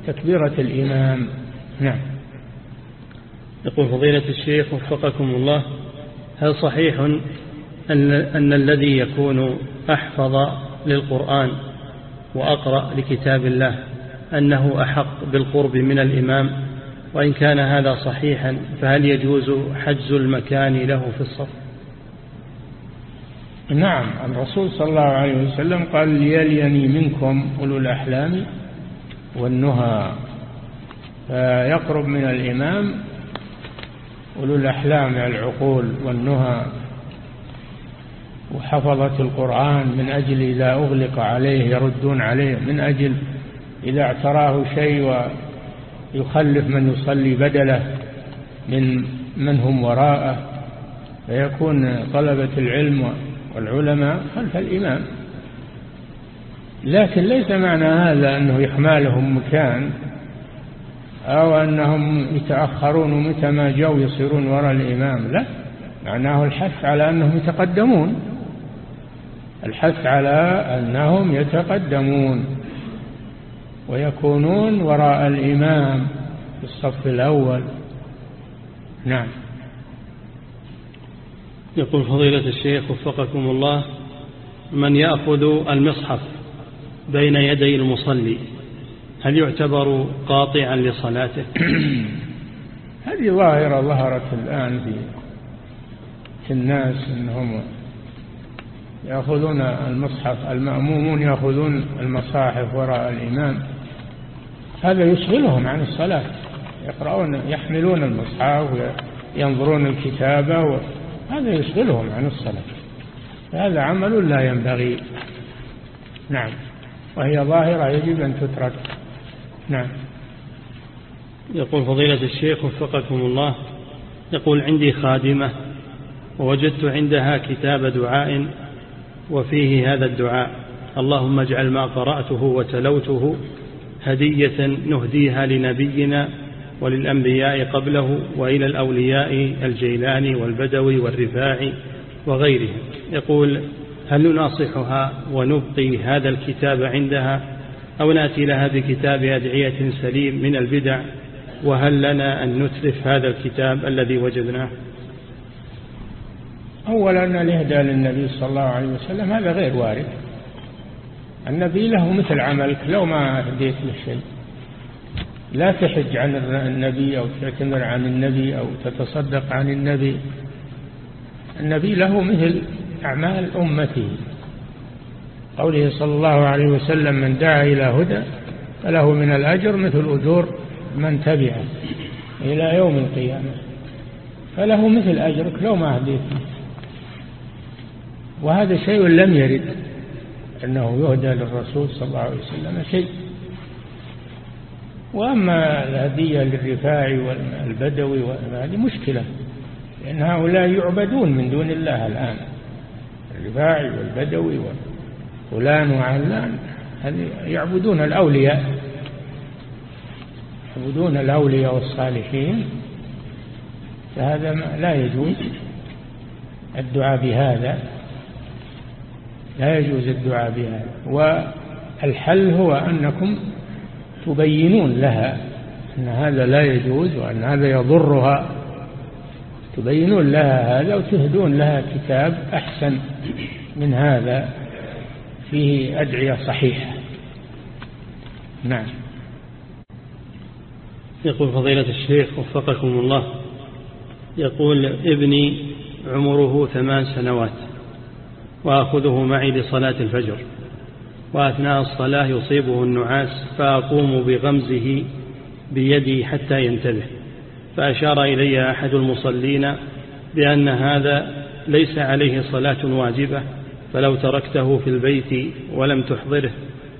تكبيرة الإمام. نعم. يقول فضيلة الشيخ وفقكم الله هل صحيح أن, أن الذي يكون أحفظ للقرآن وأقرأ لكتاب الله أنه أحق بالقرب من الإمام وإن كان هذا صحيحا فهل يجوز حجز المكان له في الصف؟ نعم الرسول صلى الله عليه وسلم قال ليليني منكم أولو الأحلام والنهى. فيقرب من الإمام أولو الأحلام العقول والنهى. وحفظة القرآن من أجل إذا أغلق عليه يردون عليه من أجل إذا اعتراه شيء ويخلف من يصلي بدله من من هم وراءه فيكون طلبة العلم والعلماء خلف الإمام. لكن ليس معنى هذا أنه يحمالهم مكان أو أنهم يتأخرون ومتى ما جو يصيرون وراء الإمام لا. معناه الحث على أنهم يتقدمون. الحث على أنهم يتقدمون. ويكونون وراء الإمام في الصف الأول. نعم. يقول فضيلة الشيخ وفقكم الله من يأخذ المصحف بين يدي المصلي هل يعتبر قاطعا لصلاته؟ هذه ظاهرة ظهرت الآن في الناس أنهم يأخذون المصحف المأمومون يأخذون المصاحف وراء الإمام. هذا يشغلهم عن الصلاة. يقرؤون يحملون المصحف وينظرون الكتابة هذا يشغلهم عن الصلاة. هذا عمل لا ينبغي. نعم. وهي ظاهرة يجب أن تترك. نعم. يقول فضيلة الشيخ وفقكم الله يقول عندي خادمة ووجدت عندها كتاب دعاء وفيه هذا الدعاء. اللهم اجعل ما قرأته وتلوته هدية نهديها لنبينا وللأنبياء قبله وإلى الأولياء الجيلاني والبدوي والرفاعي وغيرهم. يقول هل نناصحها ونبقي هذا الكتاب عندها أو نأتي لها بكتاب أدعية سليم من البدع؟ وهل لنا أن نتلف هذا الكتاب الذي وجدناه؟ أولا الإهداء للنبي صلى الله عليه وسلم هذا غير وارد. النبي له مثل عملك لو ما هديت له شيء. لا تحج عن النبي أو تعتمر عن النبي أو تتصدق عن النبي. النبي له مثل أعمال أمته. قوله صلى الله عليه وسلم من دعا إلى هدى فله من الأجر مثل أجور من تبعه إلى يوم القيامة. فله مثل أجرك لو ما هديته وهذا شيء لم يرد. أنه يهدى للرسول صلى الله عليه وسلم شيء. وأما الهدية للرفاعي والبدوي هذه مشكلة لأن هؤلاء يعبدون من دون الله الآن. الرفاعي والبدوي وفلان وعلان يعبدون الأولياء. يعبدون الأولياء والصالحين فهذا لا يجوز الدعاء بهذا. لا يجوز الدعاء بهذا والحل هو أنكم تبينون لها أن هذا لا يجوز وأن هذا يضرها. تبينون لها هذا وتهدون لها كتاب أحسن من هذا فيه أدعية صحيحة. نعم. يقول فضيلة الشيخ وفقكم الله يقول ابني عمره ثمان سنوات. وأخذه معي لصلاة الفجر. وأثناء الصلاة يصيبه النعاس فأقوم بغمزه بيدي حتى ينتبه. فأشار إلي أحد المصلين بأن هذا ليس عليه صلاة واجبة فلو تركته في البيت ولم تحضره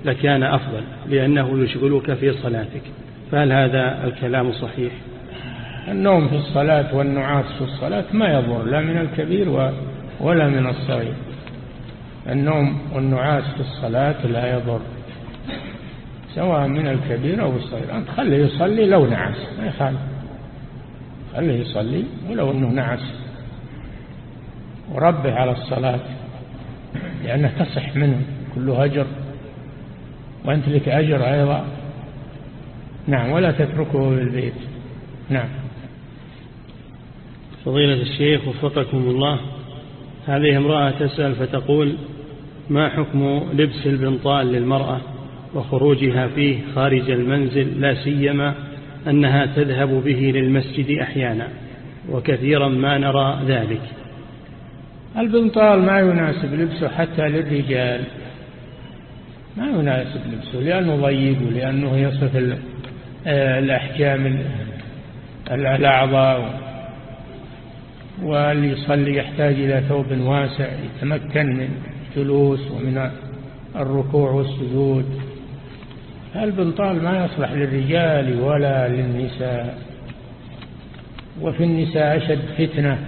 لكان أفضل لأنه يشغلك في صلاتك. فهل هذا الكلام صحيح؟ النوم في الصلاة والنعاس في الصلاة ما يضر لا من الكبير ولا من الصغير. النوم والنعاس في الصلاة لا يضر. سواء من الكبير أو الصغير. أنت خليه يصلي لو نعس ما يخالف. خليه يصلي ولو أنه نعس. وربه على الصلاة لأنه تصح منه كله أجر وأنت لك أجر أيضا. نعم ولا تتركه في البيت نعم. فضيلة الشيخ وفقكم الله. هذه امرأة تسأل فتقول ما حكم لبس البنطال للمرأة وخروجها فيه خارج المنزل لا سيما أنها تذهب به للمسجد أحيانا وكثيرا ما نرى ذلك. البنطال ما يناسب لبسه حتى للرجال. ما يناسب لبسه لأنه ضيق ولأنه يصف الأحجام الأعضاء واللي يصلي يحتاج إلى ثوب واسع يتمكن من الجلوس ومن الركوع والسجود. البنطال ما يصلح للرجال ولا للنساء؟ وفي النساء أشد فتنة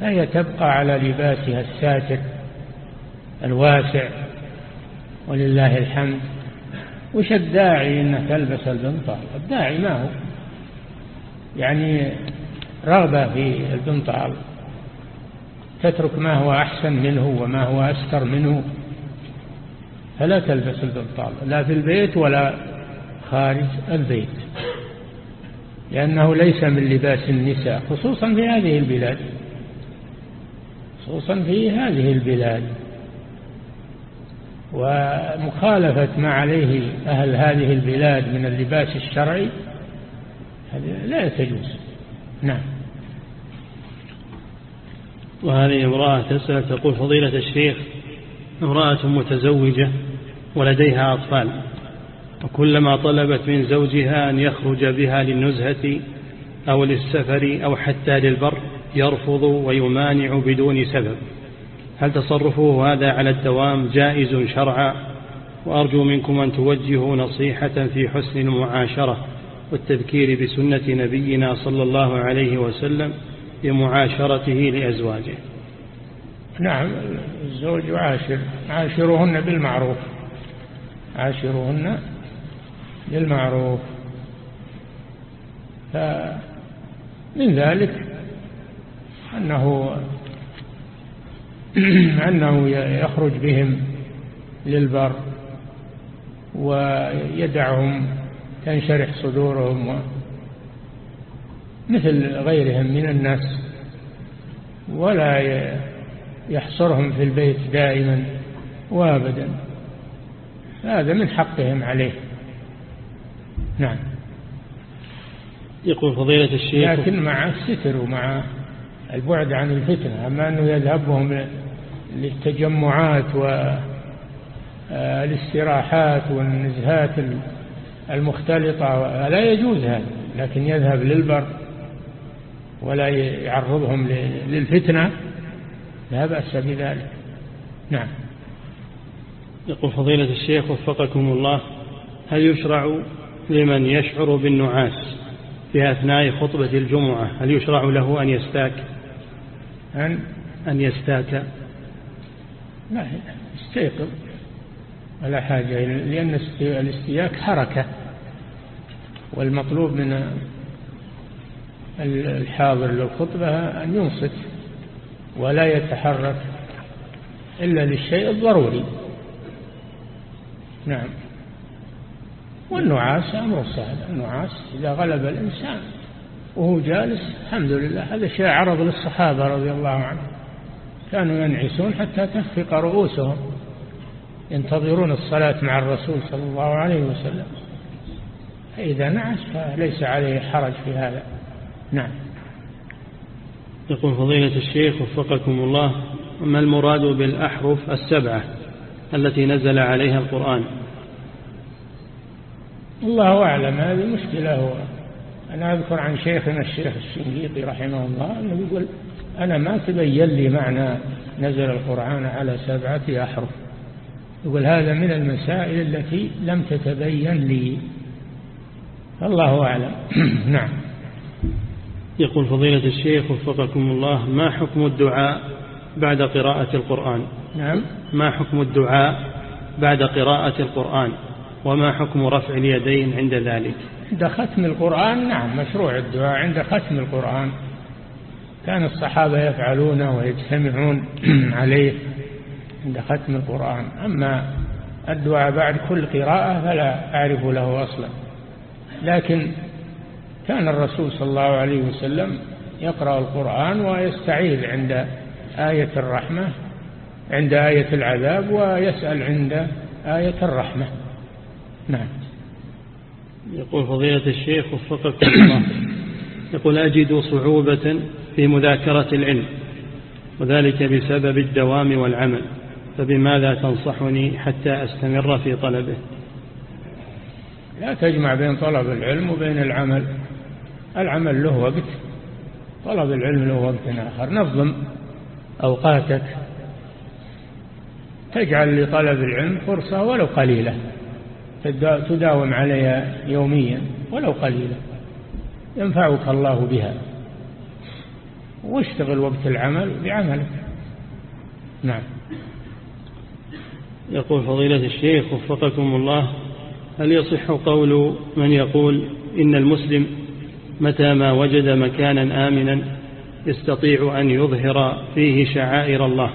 فهي تبقى على لباسها الساتر الواسع ولله الحمد. وش الداعي إنك تلبس البنطال الداعي ما هو. يعني رغبة في البنطال تترك ما هو أحسن منه وما هو أستر منه. فلا تلبس البنطال لا في البيت ولا خارج البيت لأنه ليس من لباس النساء خصوصا في هذه البلاد خصوصا في هذه البلاد. ومخالفة ما عليه أهل هذه البلاد من اللباس الشرعي لا تجوز. نعم. وهذه امرأة تسأل تقول فضيلة الشيخ امرأة متزوجة ولديها أطفال وكلما طلبت من زوجها أن يخرج بها للنزهة أو للسفر أو حتى للبر يرفض ويمانع بدون سبب. هل تصرفه هذا على الدوام جائز شرعا؟ وأرجو منكم أن توجهوا نصيحة في حسن المعاشرة والتذكير بسنة نبينا صلى الله عليه وسلم بمعاشرته لأزواجه. نعم الزوج يعاشر عاشرهن بالمعروف. عاشرهن بالمعروف. فمن ذلك أنه أنه يخرج بهم للبر ويدعهم تنشرح صدورهم مثل غيرهم من الناس ولا يحصرهم في البيت دائما وابدا. هذا من حقهم عليه. نعم. يقول فضيلة الشيخ. لكن مع الستر ومع البعد عن الفتنة أما أنه يذهبهم للتجمعات والاستراحات والنزهات المختلطة لا يجوز هذا لكن يذهب للبر ولا يعرضهم للفتنة لا بأس بذلك. نعم. يقول فضيلة الشيخ وفقكم الله هل يشرع لمن يشعر بالنعاس في أثناء خطبة الجمعة؟ هل يشرع له أن يستاك؟ أن؟ أن يستاك. لا يستيقظ. ولا حاجة لأن الاستياك حركة والمطلوب من الحاضر للخطبة أن ينصت ولا يتحرك إلا للشيء الضروري. نعم. والنعاس أمر سهل. النعاس إذا غلب الإنسان وهو جالس الحمد لله. هذا شيء عرض للصحابة رضي الله عنهم. كانوا ينعسون حتى تخفق رؤوسهم ينتظرون الصلاة مع الرسول صلى الله عليه وسلم. فإذا نعس فليس عليه حرج في هذا. نعم. يقول فضيلة الشيخ وفقكم الله ما المراد بالأحرف السبعة التي نزل عليها القرآن؟ الله أعلم هذه مشكلة هو. أنا أذكر عن شيخنا الشيخ الشنقيطي رحمه الله أنه يقول أنا ما تبين لي معنى نزل القرآن على سبعة أحرف. يقول هذا من المسائل التي لم تتبين لي. الله أعلم. نعم. يقول فضيلة الشيخ وفقكم الله ما حكم الدعاء بعد قراءة القرآن؟ نعم ما حكم الدعاء بعد قراءة القرآن؟ وما حكم رفع اليدين عند ذلك؟ عند ختم القرآن نعم مشروع الدعاء عند ختم القرآن. كان الصحابة يفعلونه ويجتمعون عليه عند ختم القرآن. أما الدعاء بعد كل قراءة فلا أعرف له أصلا. لكن كان الرسول صلى الله عليه وسلم يقرأ القرآن ويستعيذ عند آية الرحمة عند آية العذاب ويسأل عند آية الرحمة. نعم. يقول فضيلة الشيخ وفقكم الله يقول أجد صعوبة في مذاكرة العلم وذلك بسبب الدوام والعمل فبماذا تنصحني حتى أستمر في طلبه؟ لا تجمع بين طلب العلم وبين العمل. العمل له وقت طلب العلم له وقت آخر. نظم أوقاتك. تجعل لطلب العلم فرصة ولو قليلة. تداوم عليها يوميا ولو قليلا ينفعك الله بها. واشتغل وقت العمل بعملك. نعم. يقول فضيلة الشيخ وفقكم الله هل يصح قول من يقول إن المسلم متى ما وجد مكانا آمنا يستطيع أن يظهر فيه شعائر الله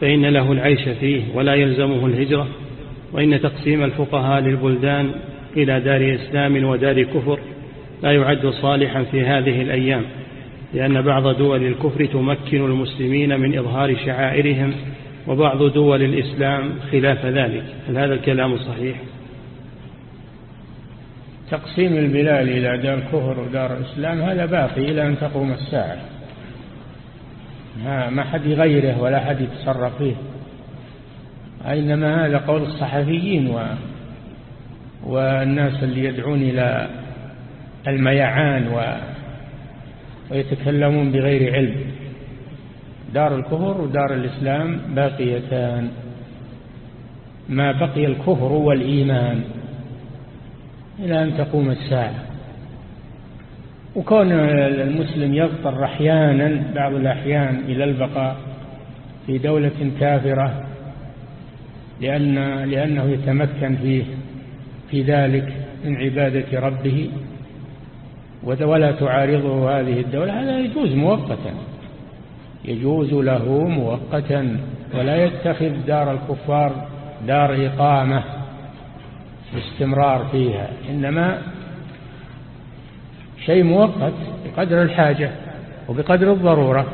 فإن له العيش فيه ولا يلزمه الهجرة وإن تقسيم الفقهاء للبلدان إلى دار إسلام ودار كفر لا يعد صالحا في هذه الأيام لأن بعض دول الكفر تمكن المسلمين من إظهار شعائرهم وبعض دول الإسلام خلاف ذلك هل هذا الكلام صحيح؟ تقسيم البلاد إلى دار كفر ودار الإسلام هذا باقي إلى أن تقوم الساعة. ما حد يغيره ولا حد يتصرف فيه. إنما هذا قول الصحفيين و والناس اللي يدعون إلى الميعان و ويتكلمون بغير علم. دار الكفر ودار الإسلام باقيتان. ما بقي الكفر والإيمان. إلى أن تقوم الساعة. وكون المسلم يضطر أحيانا بعض الأحيان إلى البقاء في دولة كافرة لأن لأنه يتمكن فيه في ذلك من عبادة ربه. ولا تعارضه هذه الدولة. هذا يجوز مؤقتا. يجوز له مؤقتا. ولا يتخذ دار الكفار دار إقامة. باستمرار فيها إنما شيء مؤقت بقدر الحاجة وبقدر الضرورة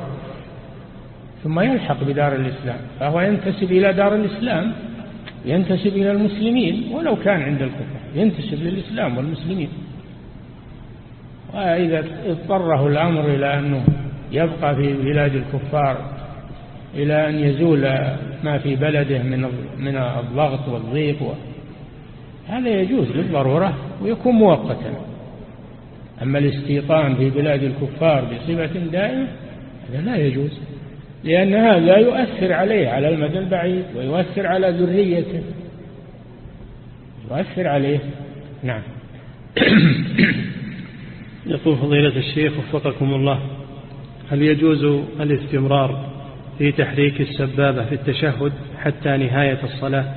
ثم يلحق بدار الإسلام فهو ينتسب إلى دار الإسلام ينتسب إلى المسلمين ولو كان عند الكفر ينتسب للإسلام والمسلمين. وإذا اضطره الأمر إلى أنه يبقى في بلاد الكفار إلى أن يزول ما في بلده من من الضغط والضيق هذا يجوز للضرورة ويكون مؤقتا. أما الاستيطان في بلاد الكفار بصفة دائمة هذا لا يجوز لأن هذا يؤثر عليه على المدى البعيد ويؤثر على ذريته. يؤثر عليه. نعم. يقول فضيلة الشيخ وفقكم الله هل يجوز الاستمرار في تحريك السبابة في التشهد حتى نهاية الصلاة؟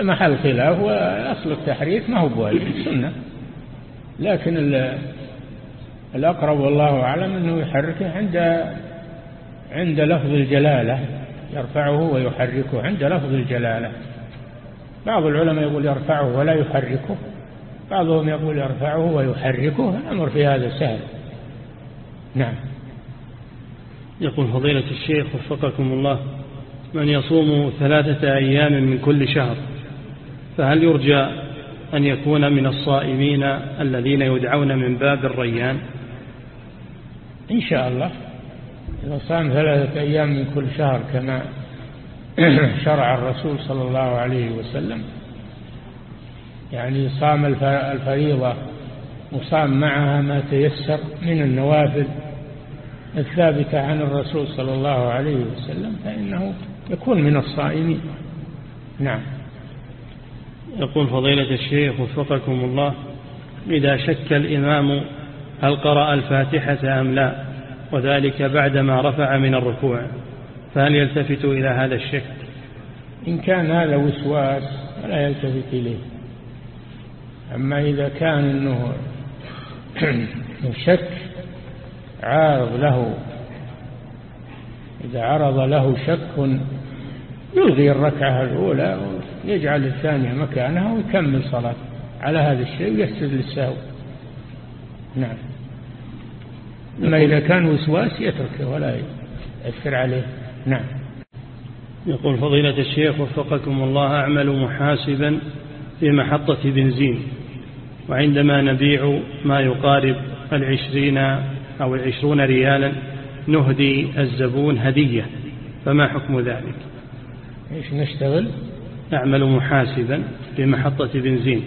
محل خلاف وأصل التحريك ما هو بواجب سنة. لكن الأقرب والله أعلم أنه يحركه عند عند لفظ الجلالة يرفعه ويحركه عند لفظ الجلالة. بعض العلماء يقول يرفعه ولا يحركه بعضهم يقول يرفعه ويحركه الأمر في هذا سهل. نعم. يقول فضيلة الشيخ وفقكم الله من يصوم ثلاثة أيام من كل شهر فهل يرجى أن يكون من الصائمين الذين يدعون من باب الريان؟ إن شاء الله. إذا صام ثلاثة أيام من كل شهر كما شرع الرسول صلى الله عليه وسلم. يعني صام الفريضة وصام معها ما تيسر من النوافل الثابتة عن الرسول صلى الله عليه وسلم فإنه يكون من الصائمين. نعم. يقول فضيلة الشيخ وفقكم الله إذا شك الإمام هل قرأ الفاتحة أم لا؟ وذلك بعدما رفع من الركوع. فهل يلتفت إلى هذا الشك؟ إن كان هذا وسواس فلا يلتفت إليه. أما إذا كان أنه شك عارض له. إذا عرض له شك يلغي الركعة الأولى ويجعل الثانية مكانها ويكمل صلاة على هذا الشيء ويسجد للسهو. نعم. أما إذا كان وسواس يتركه ولا يأثر عليه. نعم. يقول فضيلة الشيخ وفقكم الله أعمل محاسبا في محطة بنزين وعندما نبيع ما يقارب العشرين أو العشرون ريالا نهدي الزبون هدية فما حكم ذلك؟ إيش نشتغل؟ نعمل محاسبا في محطة بنزين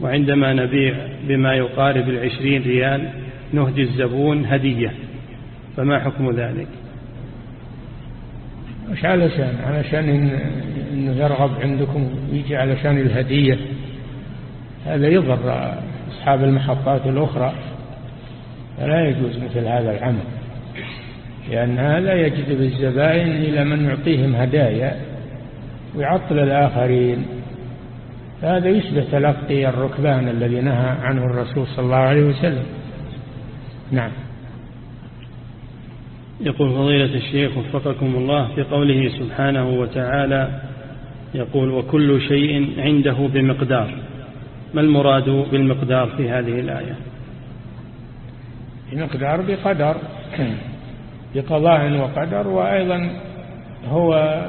وعندما نبيع بما يقارب العشرين ريال نهدي الزبون هدية. فما حكم ذلك؟ مش علشان علشان إنه يرغب عندكم يجي علشان الهدية. هذا يضر أصحاب المحطات الأخرى. فلا يجوز مثل هذا العمل لأن هذا يجذب الزبائن إلى من يعطيهم هدايا. ويعطل الآخرين. هذا يشبه تلقي الركبان الذي نهى عنه الرسول صلى الله عليه وسلم. نعم. يقول فضيلة الشيخ وفقكم الله في قوله سبحانه وتعالى يقول وكل شيء عنده بمقدار. ما المراد بالمقدار في هذه الآية؟ بمقدار بقدر. بقضاء وقدر وأيضا هو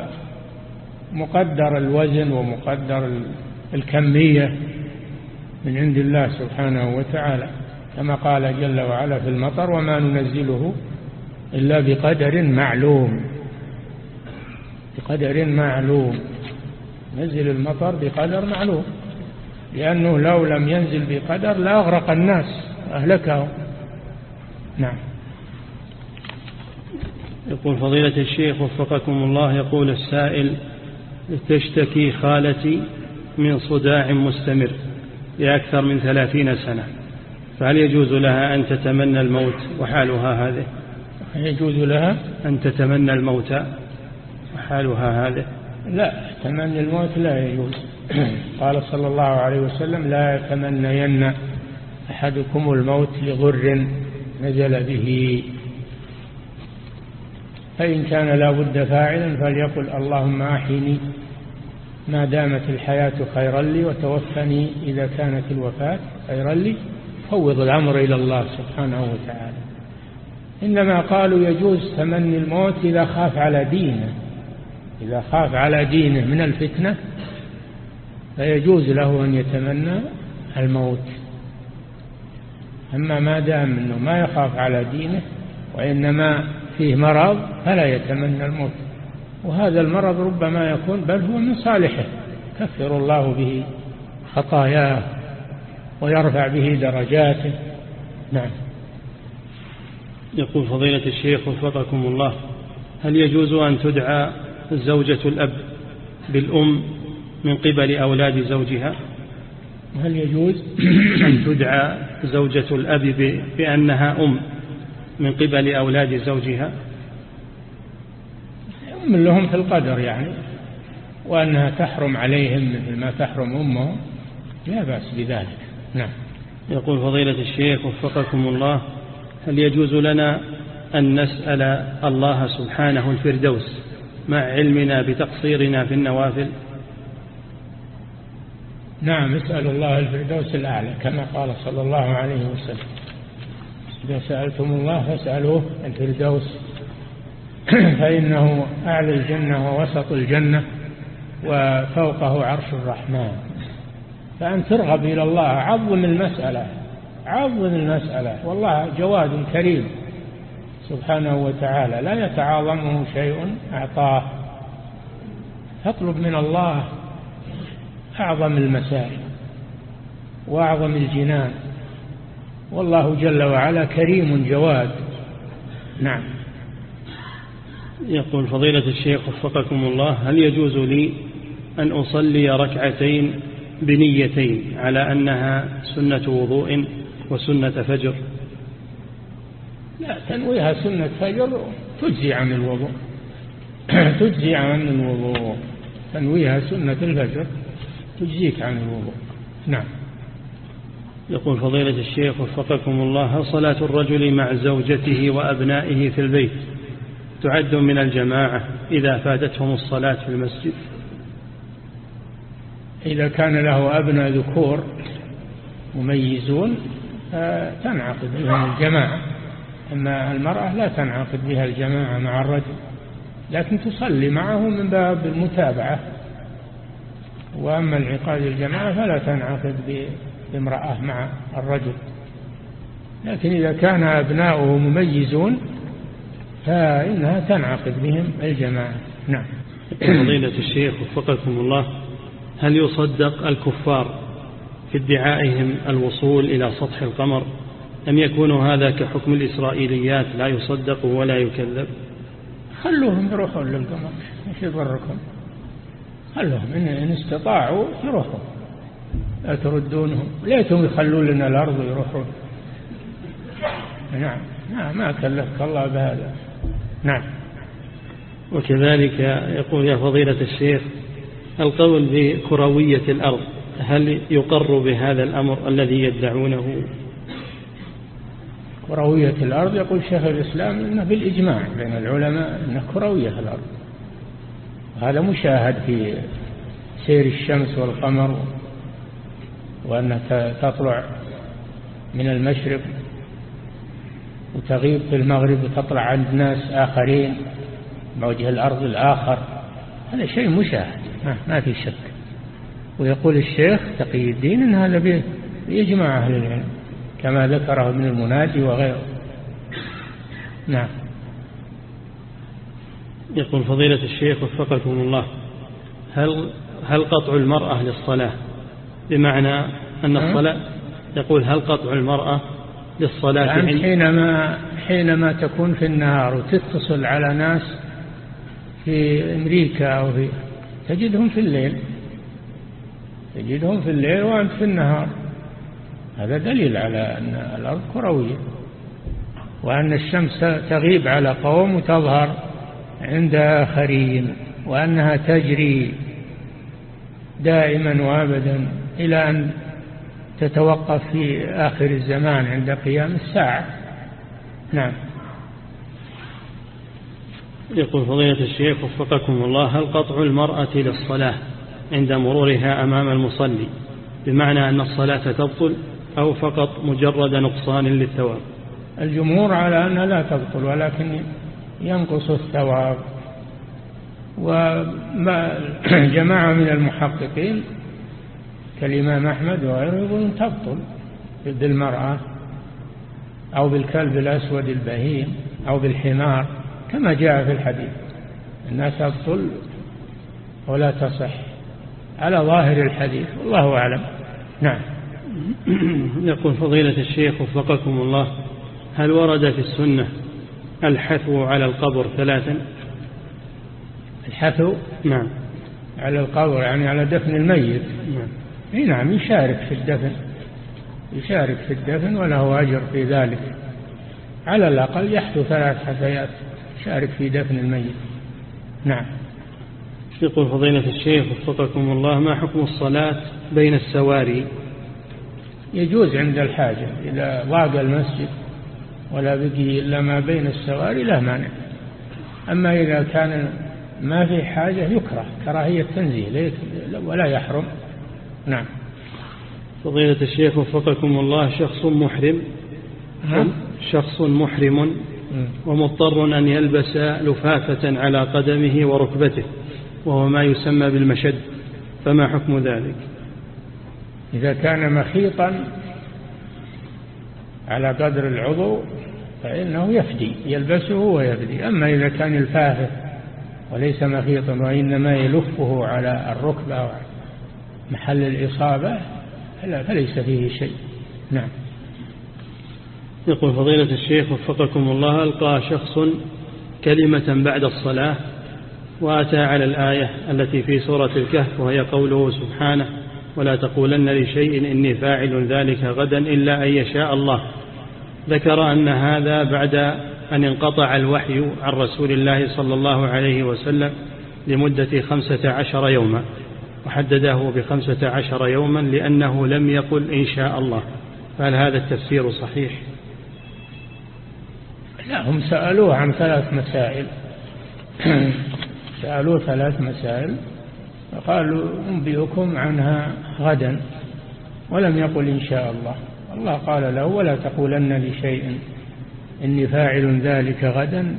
مقدر الوزن ومقدر الكمية من عند الله سبحانه وتعالى. كما قال جل وعلا في المطر وما ننزله إلا بقدر معلوم. بقدر معلوم. نزل المطر بقدر معلوم. لأنه لو لم ينزل بقدر لأغرق الناس أهلكهم. نعم. يقول فضيلة الشيخ وفقكم الله يقول السائل تشتكي خالتي من صداع مستمر لأكثر من ثلاثين سنة فهل يجوز لها أن تتمنى الموت وحالها هذه؟ يجوز لها؟ أن تتمنى الموت وحالها هذه؟ لا تمني الموت لا يجوز. قال صلى الله عليه وسلم لا يتمنين أحدكم الموت لغر نزل به. فإن كان لا بد فاعلا فليقل اللهم أحيني ما دامت الحياة خيرا لي وتوفني إذا كانت الوفاة خيرا لي فوض الأمر إلى الله سبحانه وتعالى. إنما قالوا يجوز تمني الموت إذا خاف على دينه. إذا خاف على دينه من الفتنة فيجوز له أن يتمنى الموت. أما ما دام أنه ما يخاف على دينه وإنما فيه مرض فلا يتمنى الموت. وهذا المرض ربما يكون بل هو من صالحه. كفر الله به خطاياه ويرفع به درجاته. نعم. يقول فضيلة الشيخ وفقكم الله هل يجوز أن تدعى زوجة الأب بالأم من قبل أولاد زوجها؟ هل يجوز؟ أن تدعى زوجة الأب بأنها أم. من قبل أولاد زوجها؟ أم لهم في القدر يعني وأنها تحرم عليهم مثل ما تحرم أمهم لا بأس بذلك. نعم. يقول فضيلة الشيخ وفقكم الله هل يجوز لنا أن نسأل الله سبحانه الفردوس مع علمنا بتقصيرنا في النوافل؟ نعم اسأل الله الفردوس الأعلى كما قال صلى الله عليه وسلم. إذا سألتم الله فاسألوه الفردوس. فإنه أعلى الجنة ووسط الجنة وفوقه عرش الرحمن. فأن ترغب إلى الله عظم المسألة عظم المسألة. والله جواد كريم. سبحانه وتعالى لا يتعاظمه شيء أعطاه. فاطلب من الله أعظم المسائل وأعظم الجنان. والله جل وعلا كريم جواد. نعم. يقول فضيلة الشيخ وفقكم الله هل يجوز لي أن أصلي ركعتين بنيتين على أنها سنة وضوء وسنة فجر؟ لا تنويها سنة فجر تجزي عن الوضوء. تجزي عن الوضوء. تنويها سنة الفجر تجزيك عن الوضوء. نعم. يقول فضيلة الشيخ وفقكم الله هل صلاة الرجل مع زوجته وأبنائه في البيت تعد من الجماعة إذا فاتتهم الصلاة في المسجد؟ إذا كان له أبناء ذكور مميزون تنعقد بهم الجماعة. أما المرأة لا تنعقد بها الجماعة مع الرجل لكن تصلي معه من باب المتابعة. وأما انعقاد الجماعة فلا تنعقد بامرأة مع الرجل. لكن إذا كان أبناؤه مميزون فإنها تنعقد بهم الجماعة. نعم. فضيلة الشيخ وفقكم الله هل يصدق الكفار في ادعائهم الوصول إلى سطح القمر؟ أم يكون هذا كحكم الإسرائيليات لا يصدق ولا يكذب؟ خلوهم يروحون للقمر إيش يضركم. خلوهم إن, إن استطاعوا يروحوا لا تردونهم. ليتهم يخلون لنا الأرض ويروحون. نعم. ما, ما كلفك الله بهذا. نعم. وكذلك يقول يا فضيلة الشيخ القول بكروية الأرض هل يقر بهذا الأمر الذي يدعونه؟ كروية الأرض يقول شيخ الإسلام أنه بالإجماع بين العلماء أنه كروية الأرض. هذا مشاهد في سير الشمس والقمر وأنها تطلع من المشرق وتغيب في المغرب وتطلع عند ناس آخرين وجه الأرض الآخر. هذا شيء مشاهد ما في شك. ويقول الشيخ تقي الدين أن هذا بيجمع أهل العلم كما ذكره ابن المناجي وغيره. نعم. يقول فضيلة الشيخ وفقكم الله هل هل قطع المرأة للصلاة؟ بمعنى أن الصلاة يقول هل قطع المرأة للصلاة يعني حينما حينما تكون في النهار وتتصل على ناس في أمريكا أو في تجدهم في الليل. تجدهم في الليل وأنت في النهار. هذا دليل على أن الأرض كروية وأن الشمس تغيب على قوم وتظهر عند آخرين وأنها تجري دائما وابدا. إلى أن تتوقف في آخر الزمان عند قيام الساعة. نعم. يقول فضيلة الشيخ وفقكم الله هل قطع المرأة للصلاة عند مرورها أمام المصلي بمعنى أن الصلاة تبطل أو فقط مجرد نقصان للثواب؟ الجمهور على أنها لا تبطل ولكن ينقص الثواب. وما جماعة من المحققين كالإمام أحمد وغيره يقولون تبطل بالمرأة أو بالكلب الأسود البهيم أو بالحمار كما جاء في الحديث. أنها تبطل ولا تصح. على ظاهر الحديث والله أعلم. نعم. يقول فضيلة الشيخ وفقكم الله هل ورد في السنة الحثو على القبر ثلاثا؟ الحثو نعم. على القبر يعني على دفن الميت. نعم. إي نعم يشارك في الدفن. يشارك في الدفن وله أجر في ذلك. على الأقل يحثو ثلاث حثيات. يشارك في دفن الميت. نعم. يقول فضيلة الشيخ وفقكم الله ما حكم الصلاة بين السواري؟ يجوز عند الحاجة. إذا ضاق المسجد ولا بقي إلا ما بين السواري لا مانع. أما إذا كان ما في حاجة يكره. كراهية تنزيه ولا يحرم. نعم. فضيلة الشيخ وفقكم الله شخص محرم. شخص محرم ومضطر أن يلبس لفافة على قدمه وركبته وهو ما يسمى بالمشد. فما حكم ذلك؟ إذا كان مخيطا على قدر العضو فإنه يفدي يلبسه ويفدي. أما إذا كان الفافة وليس مخيطا وإنما يلفه على الركبة محل الإصابة فليس فيه شيء. نعم. يقول فضيلة الشيخ وفقكم الله ألقى شخص كلمة بعد الصلاة وأتى على الآية التي في سورة الكهف وهي قوله سبحانه ولا تقولن لشيء إني فاعل ذلك غدا إلا أن يشاء الله. ذكر أن هذا بعد أن انقطع الوحي عن رسول الله صلى الله عليه وسلم لمدة خمسة عشر يوما. وحدده بخمسة عشر يوما لأنه لم يقل إن شاء الله. فهل هذا التفسير صحيح؟ لا هم سألوه عن ثلاث مسائل. سألوه ثلاث مسائل. فقالوا أنبئكم عنها غدا ولم يقل إن شاء الله. الله قال له ولا تقولن لشيء إني فاعل ذلك غدا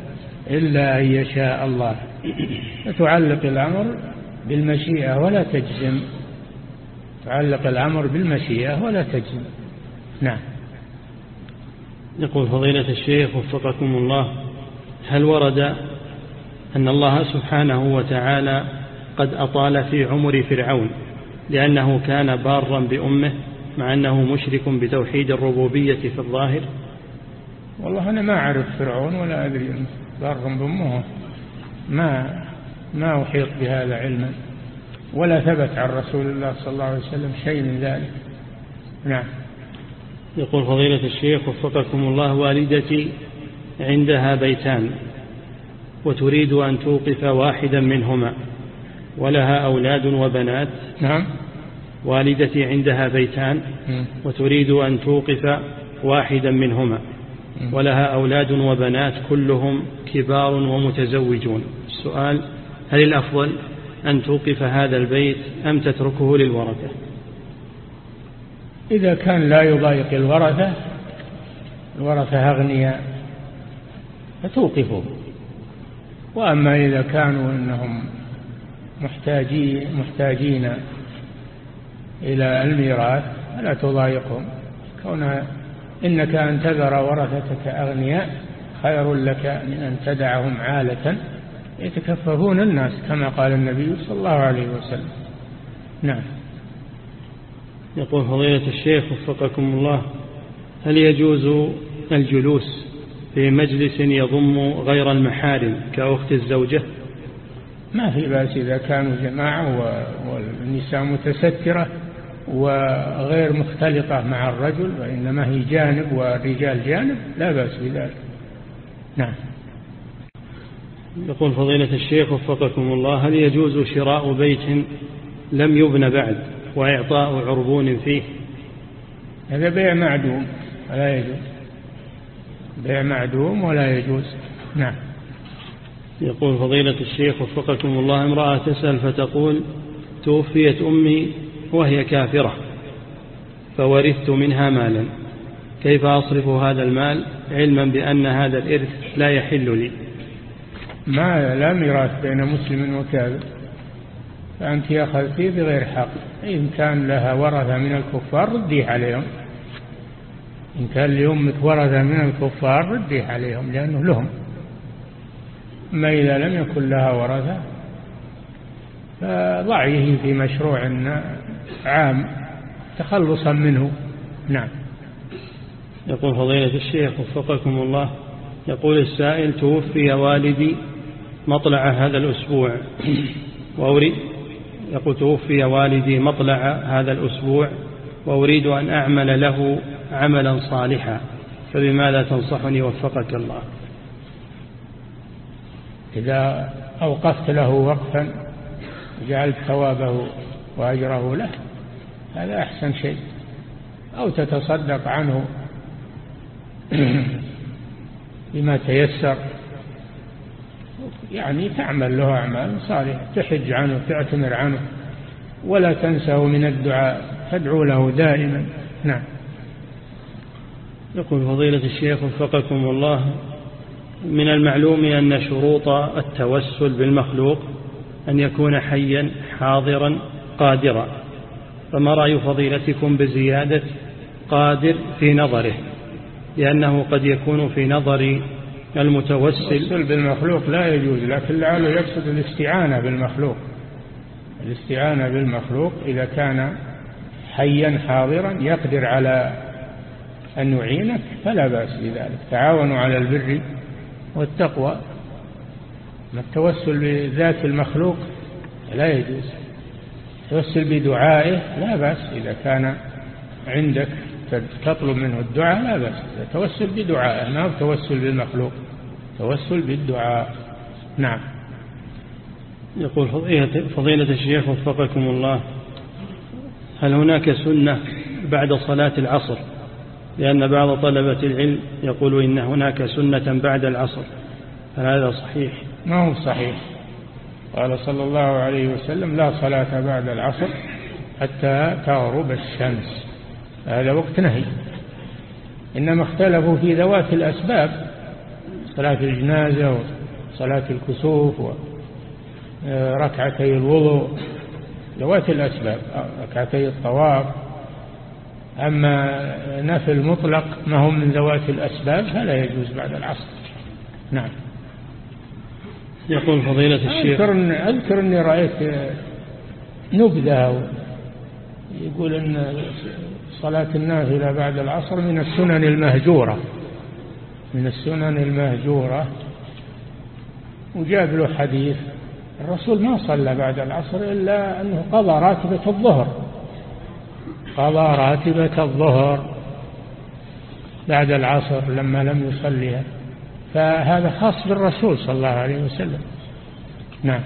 إلا أن يشاء الله. فتعلق الأمر بالمشيئة ولا تجزم. تعلق الأمر بالمشيئة ولا تجزم. نعم. يقول فضيلة الشيخ وفقكم الله هل ورد أن الله سبحانه وتعالى قد أطال في عمر فرعون لأنه كان بارا بأمه مع أنه مشرك بتوحيد الربوبية في الظاهر؟ والله أنا ما أعرف فرعون ولا أدري بار بأمه. ما ما أحيط بهذا علما ولا ثبت عن رسول الله صلى الله عليه وسلم شيء من ذلك. نعم. يقول فضيلة الشيخ وفقكم الله والدتي عندها بيتان وتريد أن توقف واحدا منهما ولها أولاد وبنات. نعم. والدتي عندها بيتان وتريد أن توقف واحدا منهما ولها أولاد وبنات كلهم كبار ومتزوجون. السؤال هل الأفضل أن توقف هذا البيت أم تتركه للورثة؟ إذا كان لا يضايق الورثة الورثة أغنياء فتوقفه وأما إذا كانوا أنهم محتاجين, محتاجين إلى الميراث فلا تضايقهم. كونها إنك أن تذر ورثتك أغنياء خير لك من أن تدعهم عالة. يتكففون الناس كما قال النبي صلى الله عليه وسلم. نعم. يقول فضيلة الشيخ وفقكم الله هل يجوز الجلوس في مجلس يضم غير المحارم كأخت الزوجة؟ ما في بأس إذا كانوا جماعة والنساء متسترة وغير مختلطة مع الرجل وإنما هي جانب والرجال جانب لا بأس بذلك. نعم. يقول فضيلة الشيخ وفقكم الله هل يجوز شراء بيت لم يبن بعد وإعطاء عربون فيه؟ هذا بيع معدوم ولا يجوز. بيع معدوم ولا يجوز. نعم. يقول فضيلة الشيخ وفقكم الله امرأة تسأل فتقول توفيت أمي وهي كافرة فورثت منها مالا. كيف أصرف هذا المال؟ علما بأن هذا الإرث لا يحل لي. ما لا ميراث بين مسلم وكافر. فأنت أخذتي بغير حق. إن كان لها ورثة من الكفار رديه عليهم. إن كان لأمك ورثة من الكفار رديه عليهم لأنه لهم. ما إذا لم يكن لها ورثة فضعيه في مشروع عام تخلصا منه. نعم. يقول فضيلة الشيخ وفقكم الله يقول السائل توفي والدي مطلع هذا الأسبوع. وأريد يقول توفي والدي مطلع هذا الأسبوع وأريد أن أعمل له عملا صالحا. فبماذا تنصحني وفقك الله؟ إذا أوقفت له وقفا جعلت ثوابه وأجره له هذا أحسن شيء. أو تتصدق عنه بما تيسر. يعني تعمل له أعمال صالحة تحج عنه تعتمر عنه ولا تنسه من الدعاء تدعو له دائما. نعم. يقول فضيلة الشيخ وفقكم الله من المعلوم أن شروط التوسل بالمخلوق أن يكون حيا حاضرا قادرا. فما رأي فضيلتكم بزيادة قادر في نظره؟ لأنه قد يكون في نظر المتوسل. التوسل بالمخلوق لا يجوز لكن لعله يقصد الاستعانة بالمخلوق. الاستعانة بالمخلوق إذا كان حيا حاضرا يقدر على أن يعينك فلا بأس بذلك. تعاونوا على البر والتقوى. التوسل بذات المخلوق لا يجوز. التوسل بدعائه لا بأس إذا كان عندك تطلب منه الدعاء لا بأس التوسل بدعائه ما هو التوسل بالمخلوق؟ توسل بالدعاء. نعم. يقول فضيلة الشيخ وفقكم الله هل هناك سنة بعد صلاة العصر؟ لأن بعض طلبة العلم يقول إن هناك سنة بعد العصر هل هذا صحيح؟ ما هو صحيح. قال صلى الله عليه وسلم لا صلاة بعد العصر حتى تغرب الشمس. هذا وقت نهي. إنما اختلفوا في ذوات الأسباب صلاة الجنازة وصلاة الكسوف وركعتي الوضوء ذوات الأسباب ركعتي الطواف. أما نفل مطلق ما هو من ذوات الأسباب فلا يجوز بعد العصر. نعم. يقول فضيلة الشيخ. أذكر, أذكر أني رأيت نبذة يقول أن صلاة النافلة بعد العصر من السنن المهجورة. من السنن المهجورة. وجاب له حديث. الرسول ما صلى بعد العصر إلا أنه قضى راتبة الظهر. قضى راتبة الظهر بعد العصر لما لم يصليها. فهذا خاص بالرسول صلى الله عليه وسلم. نعم.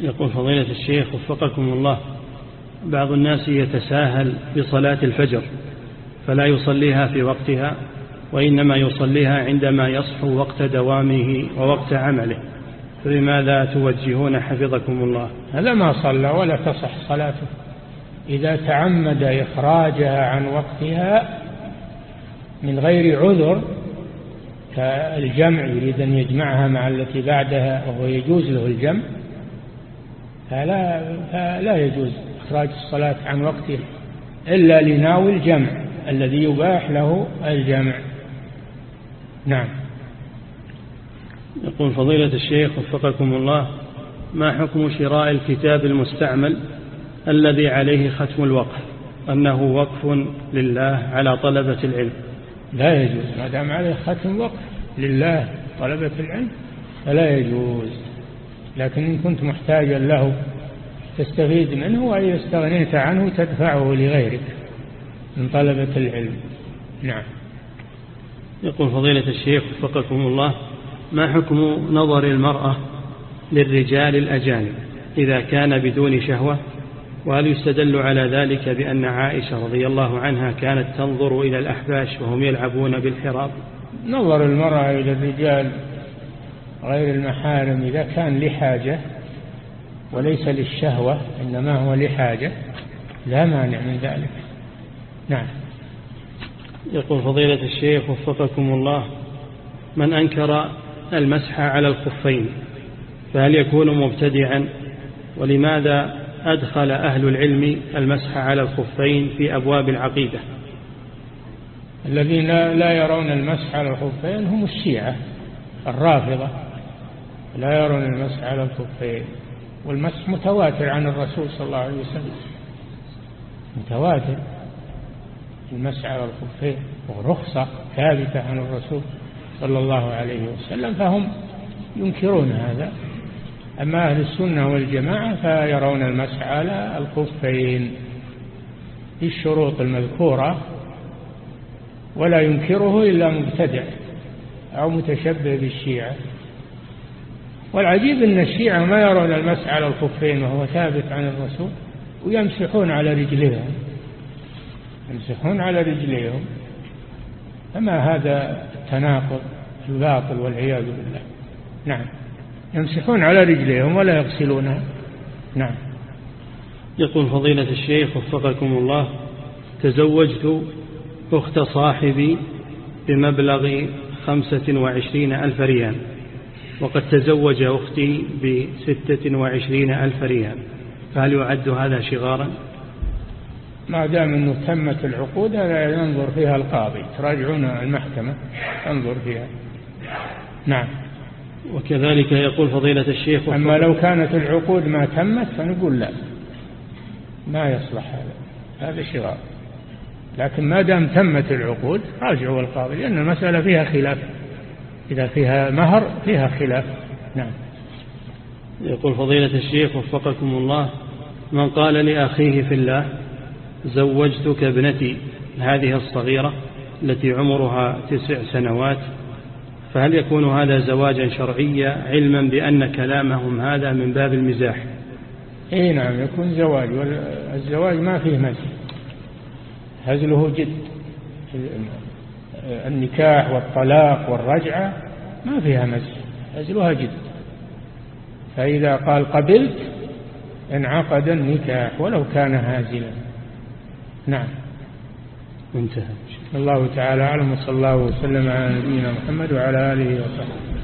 يقول فضيلة الشيخ وفقكم الله. بعض الناس يتساهل بصلاة الفجر فلا يصليها في وقتها وإنما يصليها عندما يصحو وقت دوامه ووقت عمله. فلماذا توجهون حفظكم الله؟ هذا ما صلى ولا تصح صلاته. إذا تعمد إخراجها عن وقتها من غير عذر كالجمع يريد أن يجمعها مع التي بعدها وهو يجوز له الجمع فلا, فلا يجوز. إخراج الصلاة عن وقتها إلا لناوي الجمع الذي يباح له الجمع. نعم. يقول فضيلة الشيخ وفقكم الله ما حكم شراء الكتاب المستعمل الذي عليه ختم الوقف؟ أنه وقف لله على طلبة العلم. لا يجوز. ما دام عليه ختم وقف لله طلبة العلم فلا يجوز. لكن إن كنت محتاجا له تستفيد منه وإذا استغنيت عنه تدفعه لغيرك من طلبة العلم. نعم. يقول فضيلة الشيخ وفقكم الله ما حكم نظر المرأة للرجال الأجانب إذا كان بدون شهوة؟ وهل يستدل على ذلك بأن عائشة رضي الله عنها كانت تنظر إلى الأحباش وهم يلعبون بالحراب؟ نظر المرأة إلى الرجال غير المحارم إذا كان لحاجة وليس للشهوة إنما هو لحاجة لا مانع من ذلك. نعم. يقول فضيلة الشيخ وفقكم الله من أنكر المسح على الخفين فهل يكون مبتدعا؟ ولماذا أدخل أهل العلم المسح على الخفين في أبواب العقيدة؟ الذين لا يرون المسح على الخفين هم الشيعة الرافضة لا يرون المسح على الخفين. والمسح متواتر عن الرسول صلى الله عليه وسلم. متواتر. المسح على الخفين ورخصة ثابتة عن الرسول صلى الله عليه وسلم فهم ينكرون هذا. أما أهل السنة والجماعة فيرون المسح على الخفين في الشروط المذكورة ولا ينكره إلا مبتدع أو متشبه بالشيعة. والعجيب أن الشيعة ما يرون المسح على الخفين وهو ثابت عن الرسول ويمسحون على رجليهم. يمسحون على رجليهم. فما هذا التناقض الباطل والعياذ بالله؟ نعم. يمسحون على رجليهم ولا يغسلونها نعم. يقول فضيلة الشيخ وفقكم الله تزوجت أخت صاحبي بمبلغ خمسة وعشرين ألف ريال. وقد تزوج أختي بستة وعشرين ألف ريال. فهل يعد هذا شغارا؟ ما دام أنه تمت العقود هذا ينظر فيها القاضي. تراجعون المحكمة تنظر فيها. نعم. وكذلك يقول فضيلة الشيخ أما لو كانت العقود ما تمت فنقول لا. ما يصلح هذا. هذا شغار. لكن ما دام تمت العقود راجعوا القاضي لأن المسألة فيها خلاف. إذا فيها مهر فيها خلاف. نعم. يقول فضيلة الشيخ وفقكم الله من قال لأخيه في الله زوجتك ابنتي هذه الصغيرة التي عمرها تسع سنوات فهل يكون هذا زواجا شرعيا علما بأن كلامهم هذا من باب المزاح؟ إي نعم يكون زواج والزواج ما فيه مزح. هزله جد. النكاح والطلاق والرجعة ما فيها مزح هزلها جد. فإذا قال قبلت انعقد النكاح ولو كان هازلا. نعم. انتهى. الله تعالى أعلم وصلى الله وسلم على نبينا محمد وعلى آله وصحبه.